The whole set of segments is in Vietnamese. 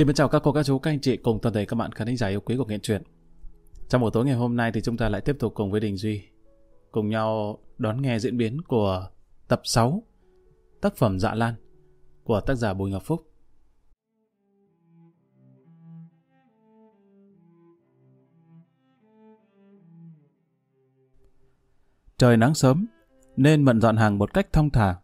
Xin chào các cô, các chú, các anh chị cùng toàn thể các bạn khán giả yêu quý của Nghệ truyện. Trong buổi tối ngày hôm nay thì chúng ta lại tiếp tục cùng với Đình Duy cùng nhau đón nghe diễn biến của tập 6 tác phẩm Dạ Lan của tác giả Bùi Ngọc Phúc. Trời nắng sớm, nên mận dọn hàng một cách thong thả.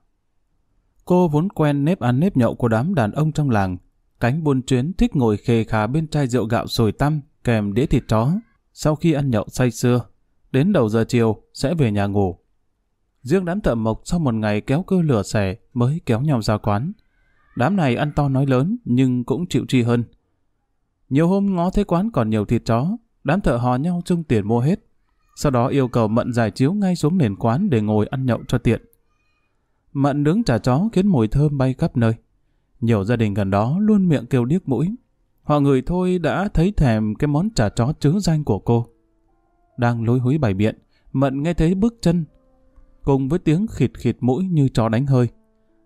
Cô vốn quen nếp ăn nếp nhậu của đám đàn ông trong làng, cánh buôn chuyến thích ngồi khề khà bên chai rượu gạo sồi tăm kèm đĩa thịt chó. Sau khi ăn nhậu say sưa, đến đầu giờ chiều sẽ về nhà ngủ. Riêng đám thợ mộc sau một ngày kéo cơ lửa xẻ mới kéo nhau ra quán. Đám này ăn to nói lớn nhưng cũng chịu chi hơn. Nhiều hôm ngó thấy quán còn nhiều thịt chó, đám thợ hò nhau chung tiền mua hết. Sau đó yêu cầu Mận giải chiếu ngay xuống nền quán để ngồi ăn nhậu cho tiện. Mận nướng chả chó khiến mùi thơm bay khắp nơi. Nhiều gia đình gần đó luôn miệng kêu điếc mũi. Họ người thôi đã thấy thèm cái món chả chó chứa danh của cô. Đang lối húi bài biện, Mận nghe thấy bước chân, cùng với tiếng khịt khịt mũi như chó đánh hơi.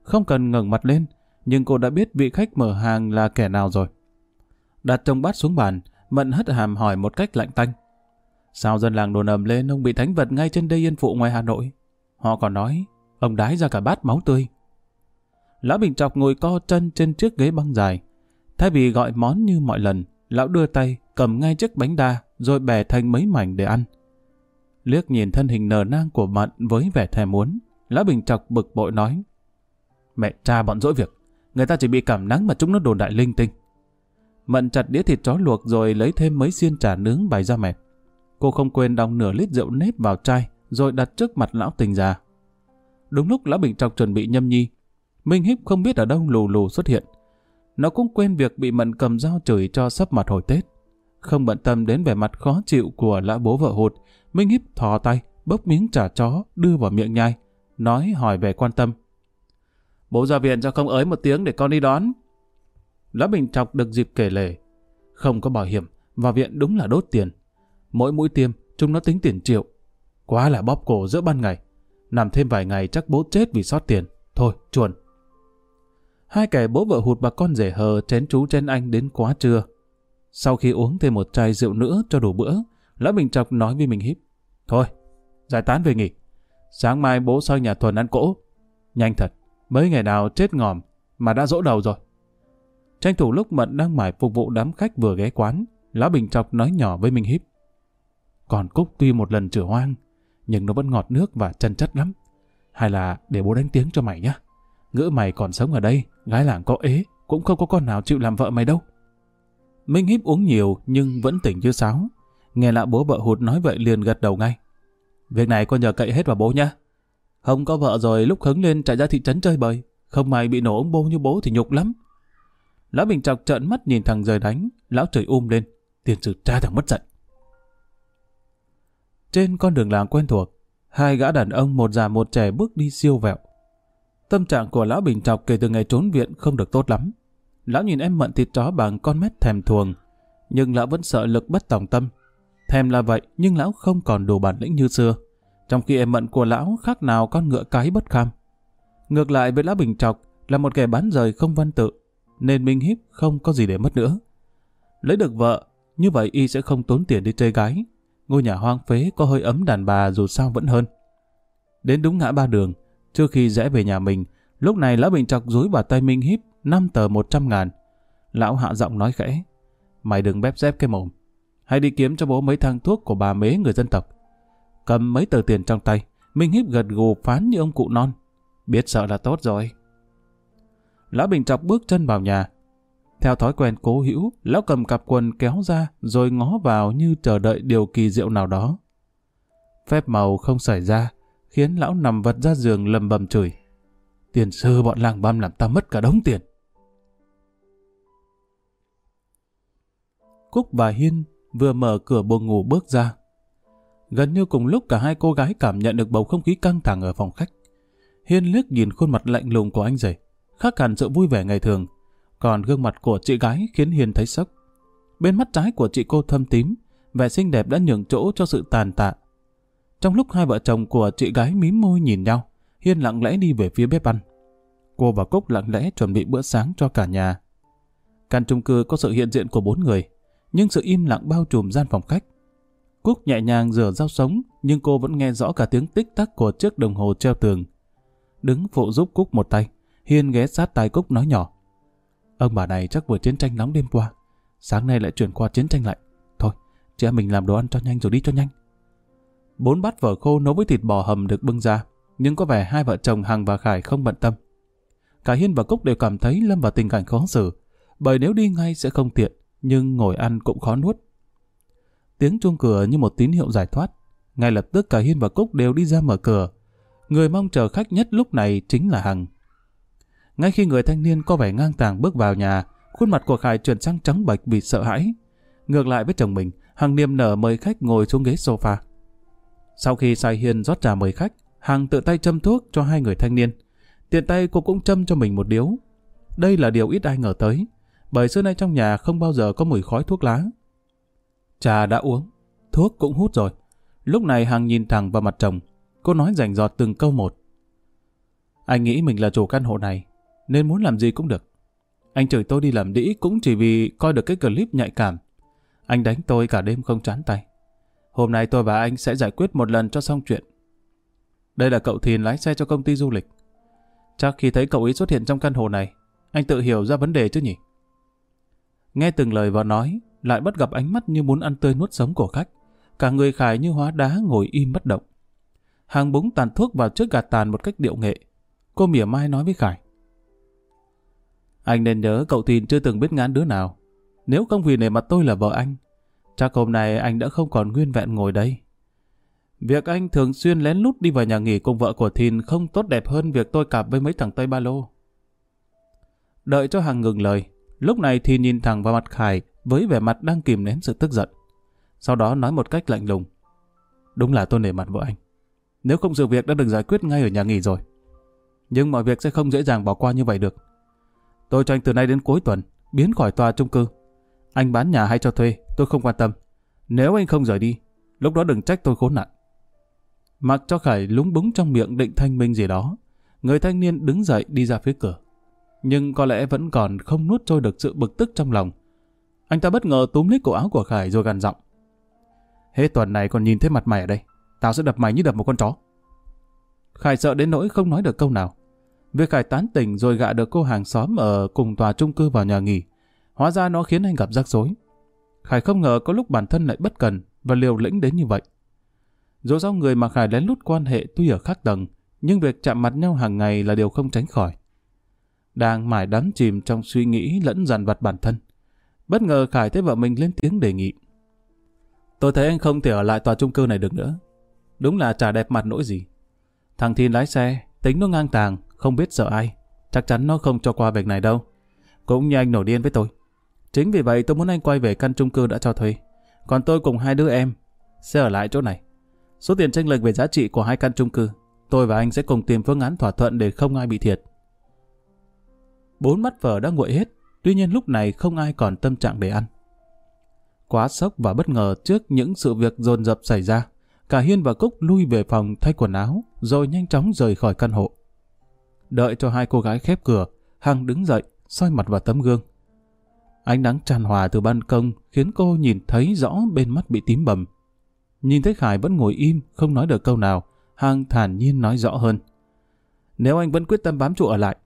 Không cần ngẩng mặt lên, nhưng cô đã biết vị khách mở hàng là kẻ nào rồi. Đặt trong bát xuống bàn, Mận hất hàm hỏi một cách lạnh tanh. Sao dân làng đồn ầm lên ông bị thánh vật ngay trên đây yên phụ ngoài Hà Nội? Họ còn nói, ông đái ra cả bát máu tươi. Lão Bình Chọc ngồi co chân trên chiếc ghế băng dài. Thay vì gọi món như mọi lần, lão đưa tay cầm ngay chiếc bánh đa rồi bẻ thành mấy mảnh để ăn. Liếc nhìn thân hình nở nang của Mận với vẻ thèm muốn, Lão Bình Chọc bực bội nói Mẹ cha bọn dỗi việc, người ta chỉ bị cảm nắng mà chúng nó đồn đại linh tinh. Mận chặt đĩa thịt chó luộc rồi lấy thêm mấy xiên chả nướng bày ra mẹp. Cô không quên đong nửa lít rượu nếp vào chai rồi đặt trước mặt lão tình già. Đúng lúc lão Bình Trọc chuẩn bị nhâm nhi, Minh Híp không biết ở đâu lù lù xuất hiện. Nó cũng quên việc bị Mận cầm dao chửi cho sắp mặt hồi Tết. Không bận tâm đến vẻ mặt khó chịu của lão bố vợ hụt, Minh Híp thò tay, bốc miếng chả chó, đưa vào miệng nhai, nói hỏi về quan tâm. Bố ra viện cho không ới một tiếng để con đi đón. Lão Bình Trọc được dịp kể lể. Không có bảo hiểm, vào viện đúng là đốt tiền. Mỗi mũi tiêm, chúng nó tính tiền triệu. Quá là bóp cổ giữa ban ngày. Nằm thêm vài ngày chắc bố chết vì sót tiền. Thôi, chuồn. Hai kẻ bố vợ hụt bà con rể hờ chén chú trên anh đến quá trưa. Sau khi uống thêm một chai rượu nữa cho đủ bữa, Lão Bình Trọc nói với mình híp. Thôi, giải tán về nghỉ. Sáng mai bố sang nhà Thuần ăn cỗ. Nhanh thật, mấy ngày nào chết ngòm mà đã dỗ đầu rồi. Tranh thủ lúc Mận đang mải phục vụ đám khách vừa ghé quán, Lão Bình Trọc nói nhỏ với Minh Híp. Còn Cúc tuy một lần chữa hoang, nhưng nó vẫn ngọt nước và chân chất lắm. Hay là để bố đánh tiếng cho mày nhá. Ngữ mày còn sống ở đây, gái làng có ế, cũng không có con nào chịu làm vợ mày đâu. Minh Híp uống nhiều nhưng vẫn tỉnh như sáo. Nghe lạ bố vợ hụt nói vậy liền gật đầu ngay. Việc này con nhờ cậy hết vào bố nhá. Không có vợ rồi lúc hứng lên chạy ra thị trấn chơi bời. Không may bị nổ ông bô như bố thì nhục lắm. Lão Bình Trọc trợn mắt nhìn thằng rời đánh. Lão trời um lên. Tiền sử tra thằng mất giận. Trên con đường làng quen thuộc, hai gã đàn ông một già một trẻ bước đi siêu vẹo. Tâm trạng của lão Bình Trọc kể từ ngày trốn viện không được tốt lắm. Lão nhìn em mận thịt chó bằng con mét thèm thuồng, nhưng lão vẫn sợ lực bất tòng tâm. Thèm là vậy, nhưng lão không còn đủ bản lĩnh như xưa. Trong khi em mận của lão khác nào con ngựa cái bất kham. Ngược lại với lão Bình Trọc là một kẻ bán rời không văn tự, nên Minh Hiếp không có gì để mất nữa. Lấy được vợ, như vậy y sẽ không tốn tiền đi chơi gái. Ngôi nhà hoang phế có hơi ấm đàn bà dù sao vẫn hơn. Đến đúng ngã ba đường, trước khi rẽ về nhà mình, lúc này lão Bình chọc dối vào tay Minh Híp 5 tờ 100 ngàn. Lão hạ giọng nói khẽ, mày đừng bép dép cái mồm hãy đi kiếm cho bố mấy thang thuốc của bà mế người dân tộc. Cầm mấy tờ tiền trong tay, Minh Híp gật gù phán như ông cụ non. Biết sợ là tốt rồi. Lão Bình Trọc bước chân vào nhà. Theo thói quen cố hữu, lão cầm cặp quần kéo ra rồi ngó vào như chờ đợi điều kỳ diệu nào đó. Phép màu không xảy ra, khiến lão nằm vật ra giường lầm bầm chửi. Tiền sư bọn làng băm làm ta mất cả đống tiền. Cúc và Hiên vừa mở cửa buồng ngủ bước ra. Gần như cùng lúc cả hai cô gái cảm nhận được bầu không khí căng thẳng ở phòng khách. Hiên liếc nhìn khuôn mặt lạnh lùng của anh rể, khác hẳn sự vui vẻ ngày thường. Còn gương mặt của chị gái khiến Hiên thấy sốc. Bên mắt trái của chị cô thâm tím, vẻ xinh đẹp đã nhường chỗ cho sự tàn tạ. Trong lúc hai vợ chồng của chị gái mím môi nhìn nhau, Hiên lặng lẽ đi về phía bếp ăn. Cô và Cúc lặng lẽ chuẩn bị bữa sáng cho cả nhà. Căn chung cư có sự hiện diện của bốn người, nhưng sự im lặng bao trùm gian phòng khách. Cúc nhẹ nhàng rửa rau sống, nhưng cô vẫn nghe rõ cả tiếng tích tắc của chiếc đồng hồ treo tường. Đứng phụ giúp Cúc một tay, Hiên ghé sát tai Cúc nói nhỏ. Ông bà này chắc vừa chiến tranh nóng đêm qua, sáng nay lại chuyển qua chiến tranh lạnh. Thôi, chị em mình làm đồ ăn cho nhanh rồi đi cho nhanh. Bốn bát phở khô nấu với thịt bò hầm được bưng ra, nhưng có vẻ hai vợ chồng Hằng và Khải không bận tâm. Cả Hiên và Cúc đều cảm thấy Lâm vào tình cảnh khó xử, bởi nếu đi ngay sẽ không tiện, nhưng ngồi ăn cũng khó nuốt. Tiếng chuông cửa như một tín hiệu giải thoát. Ngay lập tức cả Hiên và Cúc đều đi ra mở cửa. Người mong chờ khách nhất lúc này chính là Hằng. Ngay khi người thanh niên có vẻ ngang tàng bước vào nhà, khuôn mặt của Khải chuyển sang trắng bệch vì sợ hãi. Ngược lại với chồng mình, Hằng niềm nở mời khách ngồi xuống ghế sofa. Sau khi Sai Hiên rót trà mời khách, Hằng tự tay châm thuốc cho hai người thanh niên. Tiện tay cô cũng châm cho mình một điếu. Đây là điều ít ai ngờ tới, bởi xưa nay trong nhà không bao giờ có mùi khói thuốc lá. Trà đã uống, thuốc cũng hút rồi. Lúc này Hằng nhìn thẳng vào mặt chồng, cô nói rành giọt từng câu một. Anh nghĩ mình là chủ căn hộ này, nên muốn làm gì cũng được. Anh chửi tôi đi làm đĩ cũng chỉ vì coi được cái clip nhạy cảm. Anh đánh tôi cả đêm không chán tay. Hôm nay tôi và anh sẽ giải quyết một lần cho xong chuyện. Đây là cậu Thìn lái xe cho công ty du lịch. Chắc khi thấy cậu ấy xuất hiện trong căn hộ này, anh tự hiểu ra vấn đề chứ nhỉ? Nghe từng lời và nói, lại bắt gặp ánh mắt như muốn ăn tươi nuốt sống của khách. Cả người Khải như hóa đá ngồi im bất động. Hàng búng tàn thuốc vào trước gạt tàn một cách điệu nghệ. Cô mỉa mai nói với Khải. Anh nên nhớ cậu Thìn chưa từng biết ngán đứa nào. Nếu không vì nề mặt tôi là vợ anh, chắc hôm nay anh đã không còn nguyên vẹn ngồi đây. Việc anh thường xuyên lén lút đi vào nhà nghỉ cùng vợ của Thìn không tốt đẹp hơn việc tôi cặp với mấy thằng Tây Ba Lô. Đợi cho Hằng ngừng lời, lúc này Thìn nhìn thẳng vào mặt Khải với vẻ mặt đang kìm nén sự tức giận. Sau đó nói một cách lạnh lùng. Đúng là tôi nể mặt vợ anh. Nếu không sự việc đã được giải quyết ngay ở nhà nghỉ rồi. Nhưng mọi việc sẽ không dễ dàng bỏ qua như vậy được. Tôi cho anh từ nay đến cuối tuần, biến khỏi tòa chung cư. Anh bán nhà hay cho thuê, tôi không quan tâm. Nếu anh không rời đi, lúc đó đừng trách tôi khốn nạn. Mặc cho Khải lúng búng trong miệng định thanh minh gì đó, người thanh niên đứng dậy đi ra phía cửa. Nhưng có lẽ vẫn còn không nuốt trôi được sự bực tức trong lòng. Anh ta bất ngờ túm lấy cổ áo của Khải rồi gằn giọng. Hết tuần này còn nhìn thấy mặt mày ở đây, tao sẽ đập mày như đập một con chó. Khải sợ đến nỗi không nói được câu nào. Việc Khải tán tỉnh rồi gạ được cô hàng xóm ở cùng tòa chung cư vào nhà nghỉ. Hóa ra nó khiến anh gặp rắc rối. Khải không ngờ có lúc bản thân lại bất cần và liều lĩnh đến như vậy. Dù sao người mà Khải lén lút quan hệ tuy ở khác tầng, nhưng việc chạm mặt nhau hàng ngày là điều không tránh khỏi. Đang mải đắm chìm trong suy nghĩ lẫn dằn vặt bản thân. Bất ngờ Khải thấy vợ mình lên tiếng đề nghị. Tôi thấy anh không thể ở lại tòa chung cư này được nữa. Đúng là chả đẹp mặt nỗi gì. Thằng Thiên lái xe, tính nó ngang tàng, không biết sợ ai. Chắc chắn nó không cho qua việc này đâu. Cũng như anh nổi điên với tôi. Chính vì vậy tôi muốn anh quay về căn chung cư đã cho thuê. Còn tôi cùng hai đứa em sẽ ở lại chỗ này. Số tiền tranh lệch về giá trị của hai căn chung cư, tôi và anh sẽ cùng tìm phương án thỏa thuận để không ai bị thiệt. Bốn mắt vợ đã nguội hết, tuy nhiên lúc này không ai còn tâm trạng để ăn. Quá sốc và bất ngờ trước những sự việc dồn dập xảy ra, cả Hiên và Cúc lui về phòng thay quần áo, rồi nhanh chóng rời khỏi căn hộ. Đợi cho hai cô gái khép cửa, Hằng đứng dậy, soi mặt vào tấm gương. Ánh nắng tràn hòa từ ban công khiến cô nhìn thấy rõ bên mắt bị tím bầm. Nhìn thấy Khải vẫn ngồi im, không nói được câu nào, Hằng thản nhiên nói rõ hơn. Nếu anh vẫn quyết tâm bám trụ ở lại,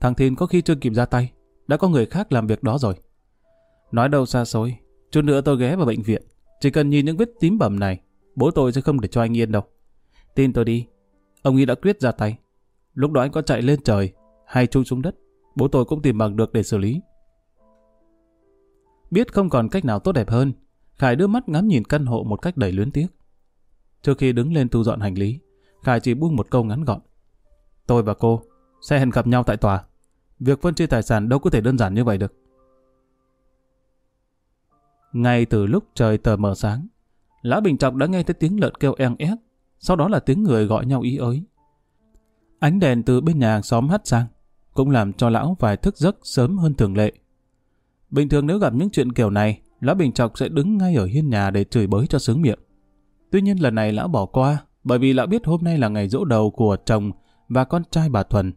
thằng Thìn có khi chưa kịp ra tay, đã có người khác làm việc đó rồi. Nói đâu xa xôi, chút nữa tôi ghé vào bệnh viện, chỉ cần nhìn những vết tím bầm này, bố tôi sẽ không để cho anh yên đâu. Tin tôi đi, ông ấy đã quyết ra tay. Lúc đó anh có chạy lên trời hay chui xuống đất, bố tôi cũng tìm bằng được để xử lý. Biết không còn cách nào tốt đẹp hơn, Khải đưa mắt ngắm nhìn căn hộ một cách đầy luyến tiếc. Trước khi đứng lên thu dọn hành lý, Khải chỉ buông một câu ngắn gọn. Tôi và cô sẽ hẹn gặp nhau tại tòa. Việc phân chia tài sản đâu có thể đơn giản như vậy được. Ngay từ lúc trời tờ mờ sáng, Lã Bình Trọng đã nghe thấy tiếng lợn kêu eng ép, sau đó là tiếng người gọi nhau ý ới. Ánh đèn từ bên nhà xóm hắt sang, cũng làm cho lão phải thức giấc sớm hơn thường lệ. Bình thường nếu gặp những chuyện kiểu này, Lão Bình Chọc sẽ đứng ngay ở hiên nhà để chửi bới cho sướng miệng. Tuy nhiên lần này lão bỏ qua, bởi vì lão biết hôm nay là ngày dỗ đầu của chồng và con trai bà Thuần.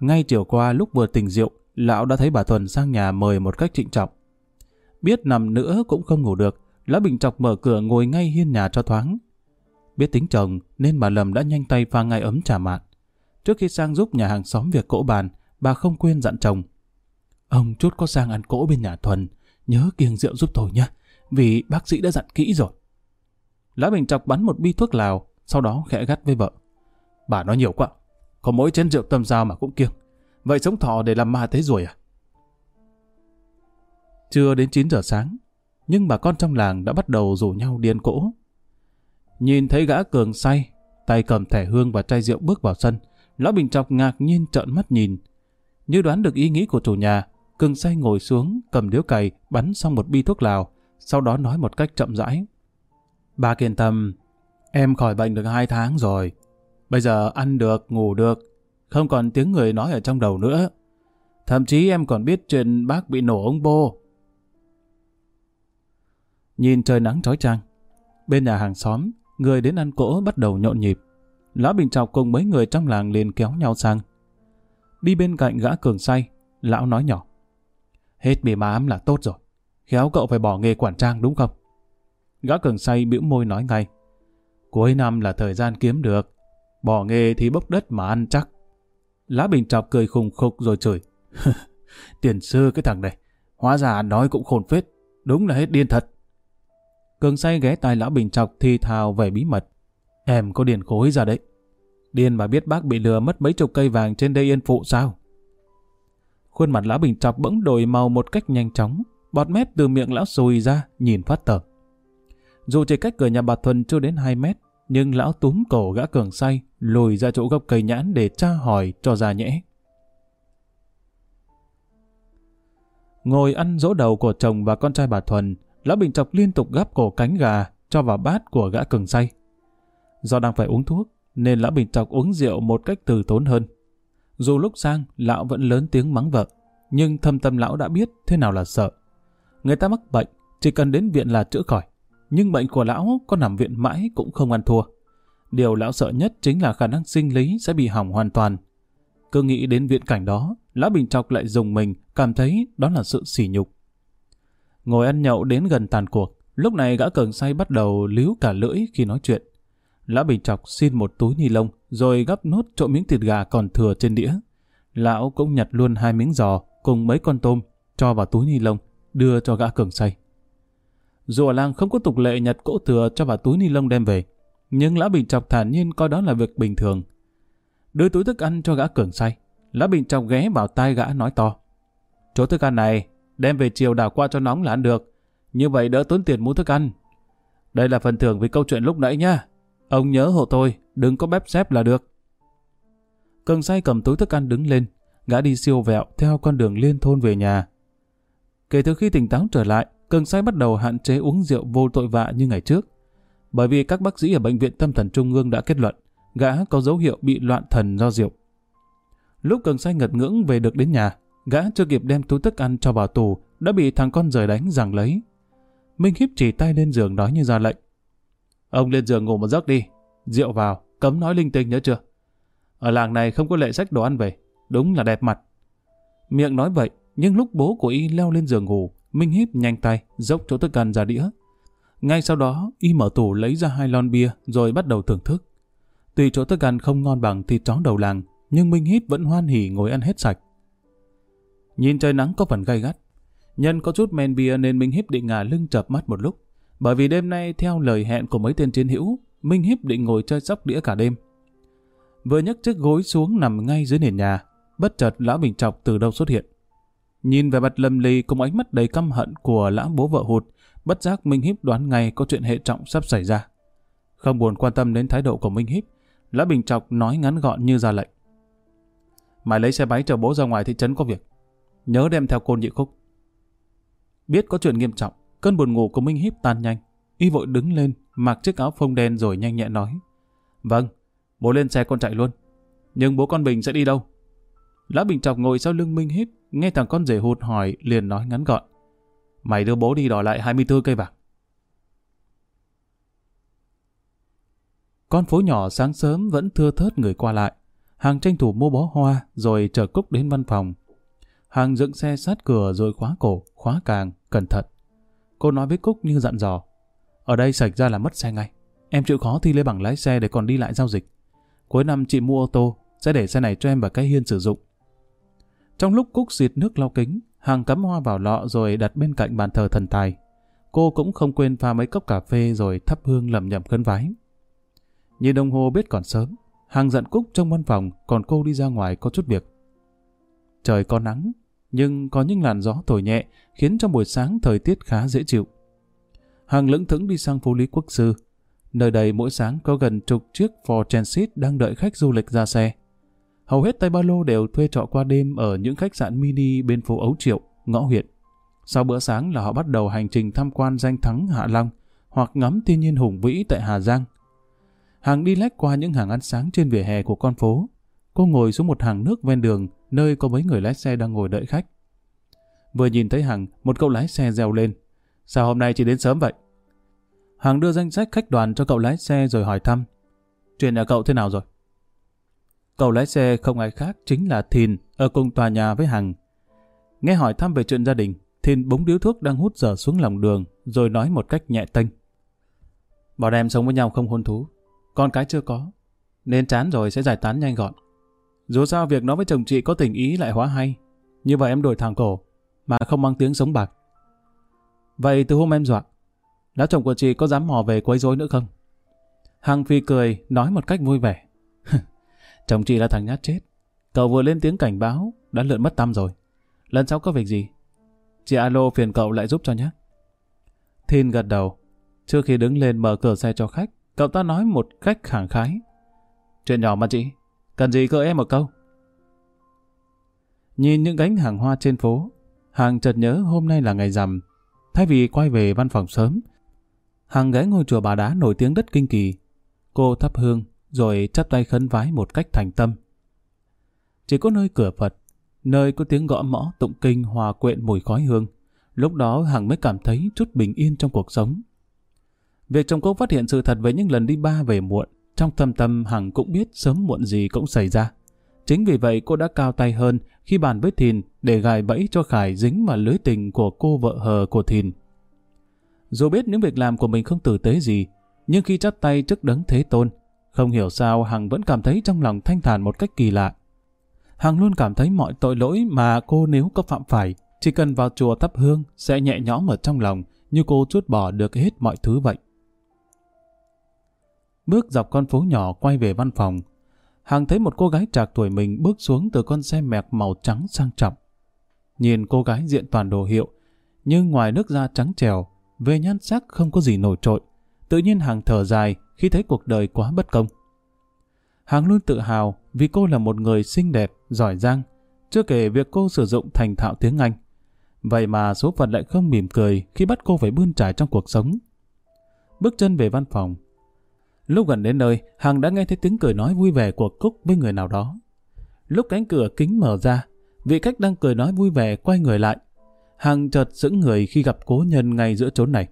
Ngay chiều qua lúc vừa tỉnh rượu, lão đã thấy bà Thuần sang nhà mời một cách trịnh trọng. Biết nằm nữa cũng không ngủ được, Lão Bình chọc mở cửa ngồi ngay hiên nhà cho thoáng. Biết tính chồng nên bà Lâm đã nhanh tay pha ngay ấm trà mạn. Trước khi sang giúp nhà hàng xóm việc cỗ bàn, bà không quên dặn chồng. Ông chút có sang ăn cỗ bên nhà Thuần, nhớ kiêng rượu giúp tôi nhé, vì bác sĩ đã dặn kỹ rồi. Lão Bình chọc bắn một bi thuốc lào, sau đó khẽ gắt với vợ. Bà nói nhiều quá, có mỗi chén rượu tâm dao mà cũng kiêng. Vậy sống thọ để làm ma thế rồi à? Chưa đến 9 giờ sáng, nhưng bà con trong làng đã bắt đầu rủ nhau điên cỗ. Nhìn thấy gã cường say, tay cầm thẻ hương và chai rượu bước vào sân, lão Bình Chọc ngạc nhiên trợn mắt nhìn. Như đoán được ý nghĩ của chủ nhà, cường say ngồi xuống, cầm điếu cày, bắn xong một bi thuốc lào, sau đó nói một cách chậm rãi. Bà kiên tâm, em khỏi bệnh được hai tháng rồi. Bây giờ ăn được, ngủ được, không còn tiếng người nói ở trong đầu nữa. Thậm chí em còn biết chuyện bác bị nổ ống bô. Nhìn trời nắng trói trang, bên nhà hàng xóm, người đến ăn cỗ bắt đầu nhộn nhịp. Lã Bình Trọc cùng mấy người trong làng liền kéo nhau sang. Đi bên cạnh gã cường say, lão nói nhỏ. Hết bị má ám là tốt rồi. Khéo cậu phải bỏ nghề quản trang đúng không? Gã cường say bĩu môi nói ngay. Cuối năm là thời gian kiếm được. Bỏ nghề thì bốc đất mà ăn chắc. Lã Bình Trọc cười khùng khục rồi chửi. Tiền sư cái thằng này. Hóa ra nói cũng khôn phết. Đúng là hết điên thật. Cường say ghé tai lão Bình Trọc thi thào về bí mật. Em có điền khối ra đấy. Điên mà biết bác bị lừa mất mấy chục cây vàng trên đây yên phụ sao? Khuôn mặt lão Bình chọc bỗng đổi màu một cách nhanh chóng. Bọt mép từ miệng lão sùi ra, nhìn phát tờ. Dù chỉ cách cửa nhà bà Thuần chưa đến 2 mét, nhưng lão túm cổ gã cường say, lùi ra chỗ gốc cây nhãn để tra hỏi cho ra nhẽ. Ngồi ăn dỗ đầu của chồng và con trai bà Thuần, Lão Bình Chọc liên tục gắp cổ cánh gà cho vào bát của gã cường say. Do đang phải uống thuốc, nên Lão Bình Chọc uống rượu một cách từ tốn hơn. Dù lúc sang, Lão vẫn lớn tiếng mắng vợ, nhưng thâm tâm Lão đã biết thế nào là sợ. Người ta mắc bệnh, chỉ cần đến viện là chữa khỏi. Nhưng bệnh của Lão có nằm viện mãi cũng không ăn thua. Điều Lão sợ nhất chính là khả năng sinh lý sẽ bị hỏng hoàn toàn. Cứ nghĩ đến viện cảnh đó, Lão Bình Chọc lại dùng mình, cảm thấy đó là sự sỉ nhục. Ngồi ăn nhậu đến gần tàn cuộc, lúc này gã cường say bắt đầu líu cả lưỡi khi nói chuyện. Lão Bình Chọc xin một túi ni lông, rồi gấp nốt trộm miếng thịt gà còn thừa trên đĩa. Lão cũng nhặt luôn hai miếng giò cùng mấy con tôm, cho vào túi ni lông, đưa cho gã cường say. Dù ở làng không có tục lệ nhặt cỗ thừa cho vào túi ni lông đem về, nhưng Lão Bình Chọc thản nhiên coi đó là việc bình thường. Đưa túi thức ăn cho gã cường say, Lão Bình Chọc ghé vào tai gã nói to. Chỗ thức ăn này đem về chiều đảo qua cho nóng là ăn được. Như vậy đỡ tốn tiền mua thức ăn. Đây là phần thưởng vì câu chuyện lúc nãy nha. Ông nhớ hộ tôi, đừng có bếp xếp là được. Cường say cầm túi thức ăn đứng lên, gã đi siêu vẹo theo con đường liên thôn về nhà. Kể từ khi tỉnh táo trở lại, Cường say bắt đầu hạn chế uống rượu vô tội vạ như ngày trước. Bởi vì các bác sĩ ở Bệnh viện Tâm thần Trung ương đã kết luận, gã có dấu hiệu bị loạn thần do rượu. Lúc Cường say ngật ngưỡng về được đến nhà, Gã chưa kịp đem túi thức ăn cho vào tù, đã bị thằng con rời đánh giằng lấy. Minh Hiếp chỉ tay lên giường nói như ra lệnh. Ông lên giường ngủ một giấc đi, rượu vào, cấm nói linh tinh nhớ chưa? Ở làng này không có lệ sách đồ ăn về, đúng là đẹp mặt. Miệng nói vậy, nhưng lúc bố của y leo lên giường ngủ, Minh Hiếp nhanh tay, dốc chỗ thức ăn ra đĩa. Ngay sau đó, y mở tủ lấy ra hai lon bia rồi bắt đầu thưởng thức. Tuy chỗ thức ăn không ngon bằng thịt chó đầu làng, nhưng Minh Hiếp vẫn hoan hỉ ngồi ăn hết sạch. Nhìn trời nắng có phần gay gắt. Nhân có chút men bia nên Minh Hiếp định ngả lưng chập mắt một lúc. Bởi vì đêm nay theo lời hẹn của mấy tên chiến hữu, Minh Hiếp định ngồi chơi sóc đĩa cả đêm. Vừa nhấc chiếc gối xuống nằm ngay dưới nền nhà, bất chợt lão Bình Trọc từ đâu xuất hiện. Nhìn về mặt lầm lì cùng ánh mắt đầy căm hận của lão bố vợ hụt, bất giác Minh Hiếp đoán ngay có chuyện hệ trọng sắp xảy ra. Không buồn quan tâm đến thái độ của Minh Hiếp, lão Bình Trọc nói ngắn gọn như ra lệnh. Mày lấy xe máy chở bố ra ngoài thị trấn có việc nhớ đem theo côn nhị khúc. Biết có chuyện nghiêm trọng, cơn buồn ngủ của Minh Híp tan nhanh. Y vội đứng lên, mặc chiếc áo phông đen rồi nhanh nhẹn nói. Vâng, bố lên xe con chạy luôn. Nhưng bố con Bình sẽ đi đâu? Lã Bình Trọc ngồi sau lưng Minh Híp nghe thằng con rể hụt hỏi, liền nói ngắn gọn. Mày đưa bố đi đòi lại 24 cây vàng. Con phố nhỏ sáng sớm vẫn thưa thớt người qua lại. Hàng tranh thủ mua bó hoa rồi chờ Cúc đến văn phòng. Hàng dựng xe sát cửa rồi khóa cổ, khóa càng, cẩn thận. Cô nói với Cúc như dặn dò. Ở đây xảy ra là mất xe ngay. Em chịu khó thi lấy bằng lái xe để còn đi lại giao dịch. Cuối năm chị mua ô tô, sẽ để xe này cho em và cái hiên sử dụng. Trong lúc Cúc xịt nước lau kính, hàng cắm hoa vào lọ rồi đặt bên cạnh bàn thờ thần tài. Cô cũng không quên pha mấy cốc cà phê rồi thắp hương lầm nhầm khấn vái. Nhìn đồng hồ biết còn sớm, hàng giận Cúc trong văn phòng, còn cô đi ra ngoài có chút việc. Trời có nắng, nhưng có những làn gió thổi nhẹ khiến cho buổi sáng thời tiết khá dễ chịu. Hằng lững thững đi sang phố Lý Quốc Sư. Nơi đây mỗi sáng có gần chục chiếc Ford Transit đang đợi khách du lịch ra xe. Hầu hết tay ba lô đều thuê trọ qua đêm ở những khách sạn mini bên phố Ấu Triệu, ngõ huyện. Sau bữa sáng là họ bắt đầu hành trình tham quan danh thắng Hạ Long hoặc ngắm thiên nhiên hùng vĩ tại Hà Giang. Hàng đi lách qua những hàng ăn sáng trên vỉa hè của con phố. Cô ngồi xuống một hàng nước ven đường, nơi có mấy người lái xe đang ngồi đợi khách. Vừa nhìn thấy Hằng, một cậu lái xe reo lên. Sao hôm nay chỉ đến sớm vậy? Hằng đưa danh sách khách đoàn cho cậu lái xe rồi hỏi thăm. Chuyện nhà cậu thế nào rồi? Cậu lái xe không ai khác chính là Thìn ở cùng tòa nhà với Hằng. Nghe hỏi thăm về chuyện gia đình, Thìn búng điếu thuốc đang hút dở xuống lòng đường rồi nói một cách nhẹ tênh. Bọn em sống với nhau không hôn thú, con cái chưa có, nên chán rồi sẽ giải tán nhanh gọn. Dù sao việc nó với chồng chị có tình ý lại hóa hay, như vậy em đổi thẳng cổ, mà không mang tiếng sống bạc. Vậy từ hôm em dọa, lão chồng của chị có dám mò về quấy rối nữa không? Hằng Phi cười, nói một cách vui vẻ. chồng chị là thằng nhát chết. Cậu vừa lên tiếng cảnh báo, đã lượn mất tâm rồi. Lần sau có việc gì? Chị alo phiền cậu lại giúp cho nhé. Thiên gật đầu. Trước khi đứng lên mở cửa xe cho khách, cậu ta nói một cách khẳng khái. Chuyện nhỏ mà chị, cần gì cơ em một câu. Nhìn những gánh hàng hoa trên phố, Hàng chợt nhớ hôm nay là ngày rằm. Thay vì quay về văn phòng sớm, Hàng ghé ngôi chùa bà đá nổi tiếng đất kinh kỳ. Cô thắp hương, rồi chắp tay khấn vái một cách thành tâm. Chỉ có nơi cửa Phật, nơi có tiếng gõ mõ tụng kinh hòa quyện mùi khói hương, lúc đó Hằng mới cảm thấy chút bình yên trong cuộc sống. Việc chồng cô phát hiện sự thật về những lần đi ba về muộn, trong thâm tâm Hằng cũng biết sớm muộn gì cũng xảy ra. Chính vì vậy cô đã cao tay hơn khi bàn với Thìn để gài bẫy cho Khải dính vào lưới tình của cô vợ hờ của Thìn. Dù biết những việc làm của mình không tử tế gì, nhưng khi chắp tay trước đấng thế tôn, không hiểu sao Hằng vẫn cảm thấy trong lòng thanh thản một cách kỳ lạ. Hằng luôn cảm thấy mọi tội lỗi mà cô nếu có phạm phải, chỉ cần vào chùa thắp hương sẽ nhẹ nhõm ở trong lòng như cô chút bỏ được hết mọi thứ vậy. Bước dọc con phố nhỏ quay về văn phòng, Hằng thấy một cô gái trạc tuổi mình bước xuống từ con xe mẹc màu trắng sang trọng. Nhìn cô gái diện toàn đồ hiệu, nhưng ngoài nước da trắng trèo, về nhan sắc không có gì nổi trội. Tự nhiên Hằng thở dài khi thấy cuộc đời quá bất công. Hằng luôn tự hào vì cô là một người xinh đẹp, giỏi giang, chưa kể việc cô sử dụng thành thạo tiếng Anh. Vậy mà số phận lại không mỉm cười khi bắt cô phải bươn trải trong cuộc sống. Bước chân về văn phòng, Lúc gần đến nơi, Hằng đã nghe thấy tiếng cười nói vui vẻ của Cúc với người nào đó. Lúc cánh cửa kính mở ra, vị khách đang cười nói vui vẻ quay người lại. Hằng chợt sững người khi gặp cố nhân ngay giữa chốn này.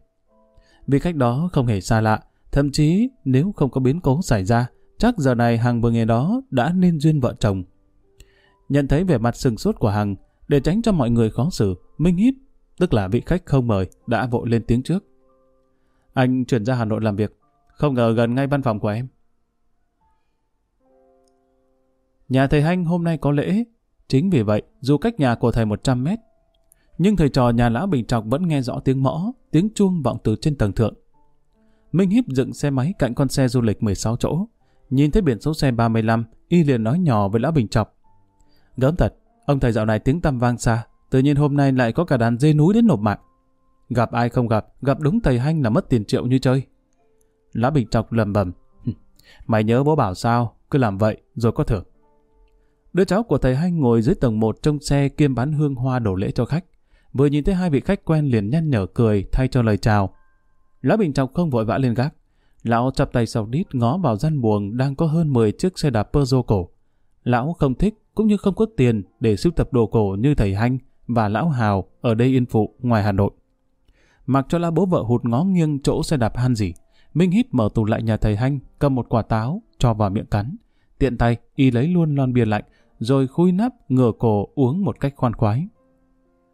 Vị khách đó không hề xa lạ, thậm chí nếu không có biến cố xảy ra, chắc giờ này Hằng vừa nghe đó đã nên duyên vợ chồng. Nhận thấy vẻ mặt sừng sốt của Hằng, để tránh cho mọi người khó xử, Minh Hít, tức là vị khách không mời, đã vội lên tiếng trước. Anh chuyển ra Hà Nội làm việc, không ngờ gần ngay văn phòng của em. Nhà thầy Hanh hôm nay có lễ. Chính vì vậy, dù cách nhà của thầy 100 mét, nhưng thầy trò nhà lão Bình Trọc vẫn nghe rõ tiếng mõ, tiếng chuông vọng từ trên tầng thượng. Minh Hiếp dựng xe máy cạnh con xe du lịch 16 chỗ. Nhìn thấy biển số xe 35, y liền nói nhỏ với lão Bình Trọc. Gớm thật, ông thầy dạo này tiếng tăm vang xa, tự nhiên hôm nay lại có cả đàn dê núi đến nộp mạng. Gặp ai không gặp, gặp đúng thầy Hanh là mất tiền triệu như chơi. Lã Bình Trọc lầm bầm. Mày nhớ bố bảo sao, cứ làm vậy rồi có thưởng. Đứa cháu của thầy Hanh ngồi dưới tầng 1 trong xe kiêm bán hương hoa đổ lễ cho khách. Vừa nhìn thấy hai vị khách quen liền nhăn nhở cười thay cho lời chào. Lã Bình Trọc không vội vã lên gác. Lão chập tay sau đít ngó vào gian buồng đang có hơn 10 chiếc xe đạp Peugeot cổ. Lão không thích cũng như không có tiền để sưu tập đồ cổ như thầy Hanh và lão Hào ở đây yên phụ ngoài Hà Nội. Mặc cho lá bố vợ hụt ngó nghiêng chỗ xe đạp han gì. Minh hít mở tủ lại nhà thầy Hanh, cầm một quả táo, cho vào miệng cắn. Tiện tay, y lấy luôn lon bia lạnh, rồi khui nắp, ngửa cổ uống một cách khoan khoái.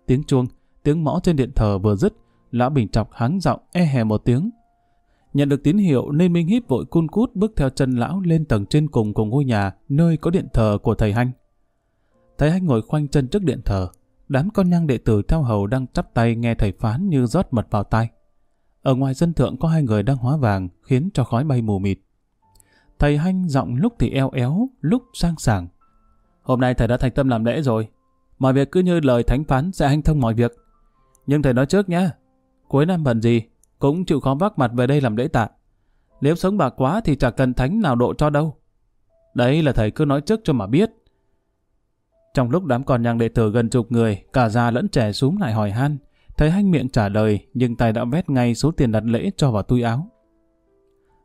Tiếng chuông, tiếng mõ trên điện thờ vừa dứt, Lão Bình Trọc háng giọng e hè một tiếng. Nhận được tín hiệu nên Minh híp vội cun cút bước theo chân lão lên tầng trên cùng của ngôi nhà nơi có điện thờ của thầy Hanh. Thầy Hanh ngồi khoanh chân trước điện thờ, đám con nhang đệ tử theo hầu đang chắp tay nghe thầy phán như rót mật vào tai. Ở ngoài dân thượng có hai người đang hóa vàng khiến cho khói bay mù mịt. Thầy Hanh giọng lúc thì eo éo, lúc sang sảng. Hôm nay thầy đã thành tâm làm lễ rồi. Mọi việc cứ như lời thánh phán sẽ hanh thông mọi việc. Nhưng thầy nói trước nhé, cuối năm bận gì, cũng chịu khó vác mặt về đây làm lễ tạ. Nếu sống bạc quá thì chẳng cần thánh nào độ cho đâu. Đấy là thầy cứ nói trước cho mà biết. Trong lúc đám con nhang đệ tử gần chục người, cả già lẫn trẻ xuống lại hỏi han, thầy hanh miệng trả lời, nhưng tay đã vét ngay số tiền đặt lễ cho vào túi áo.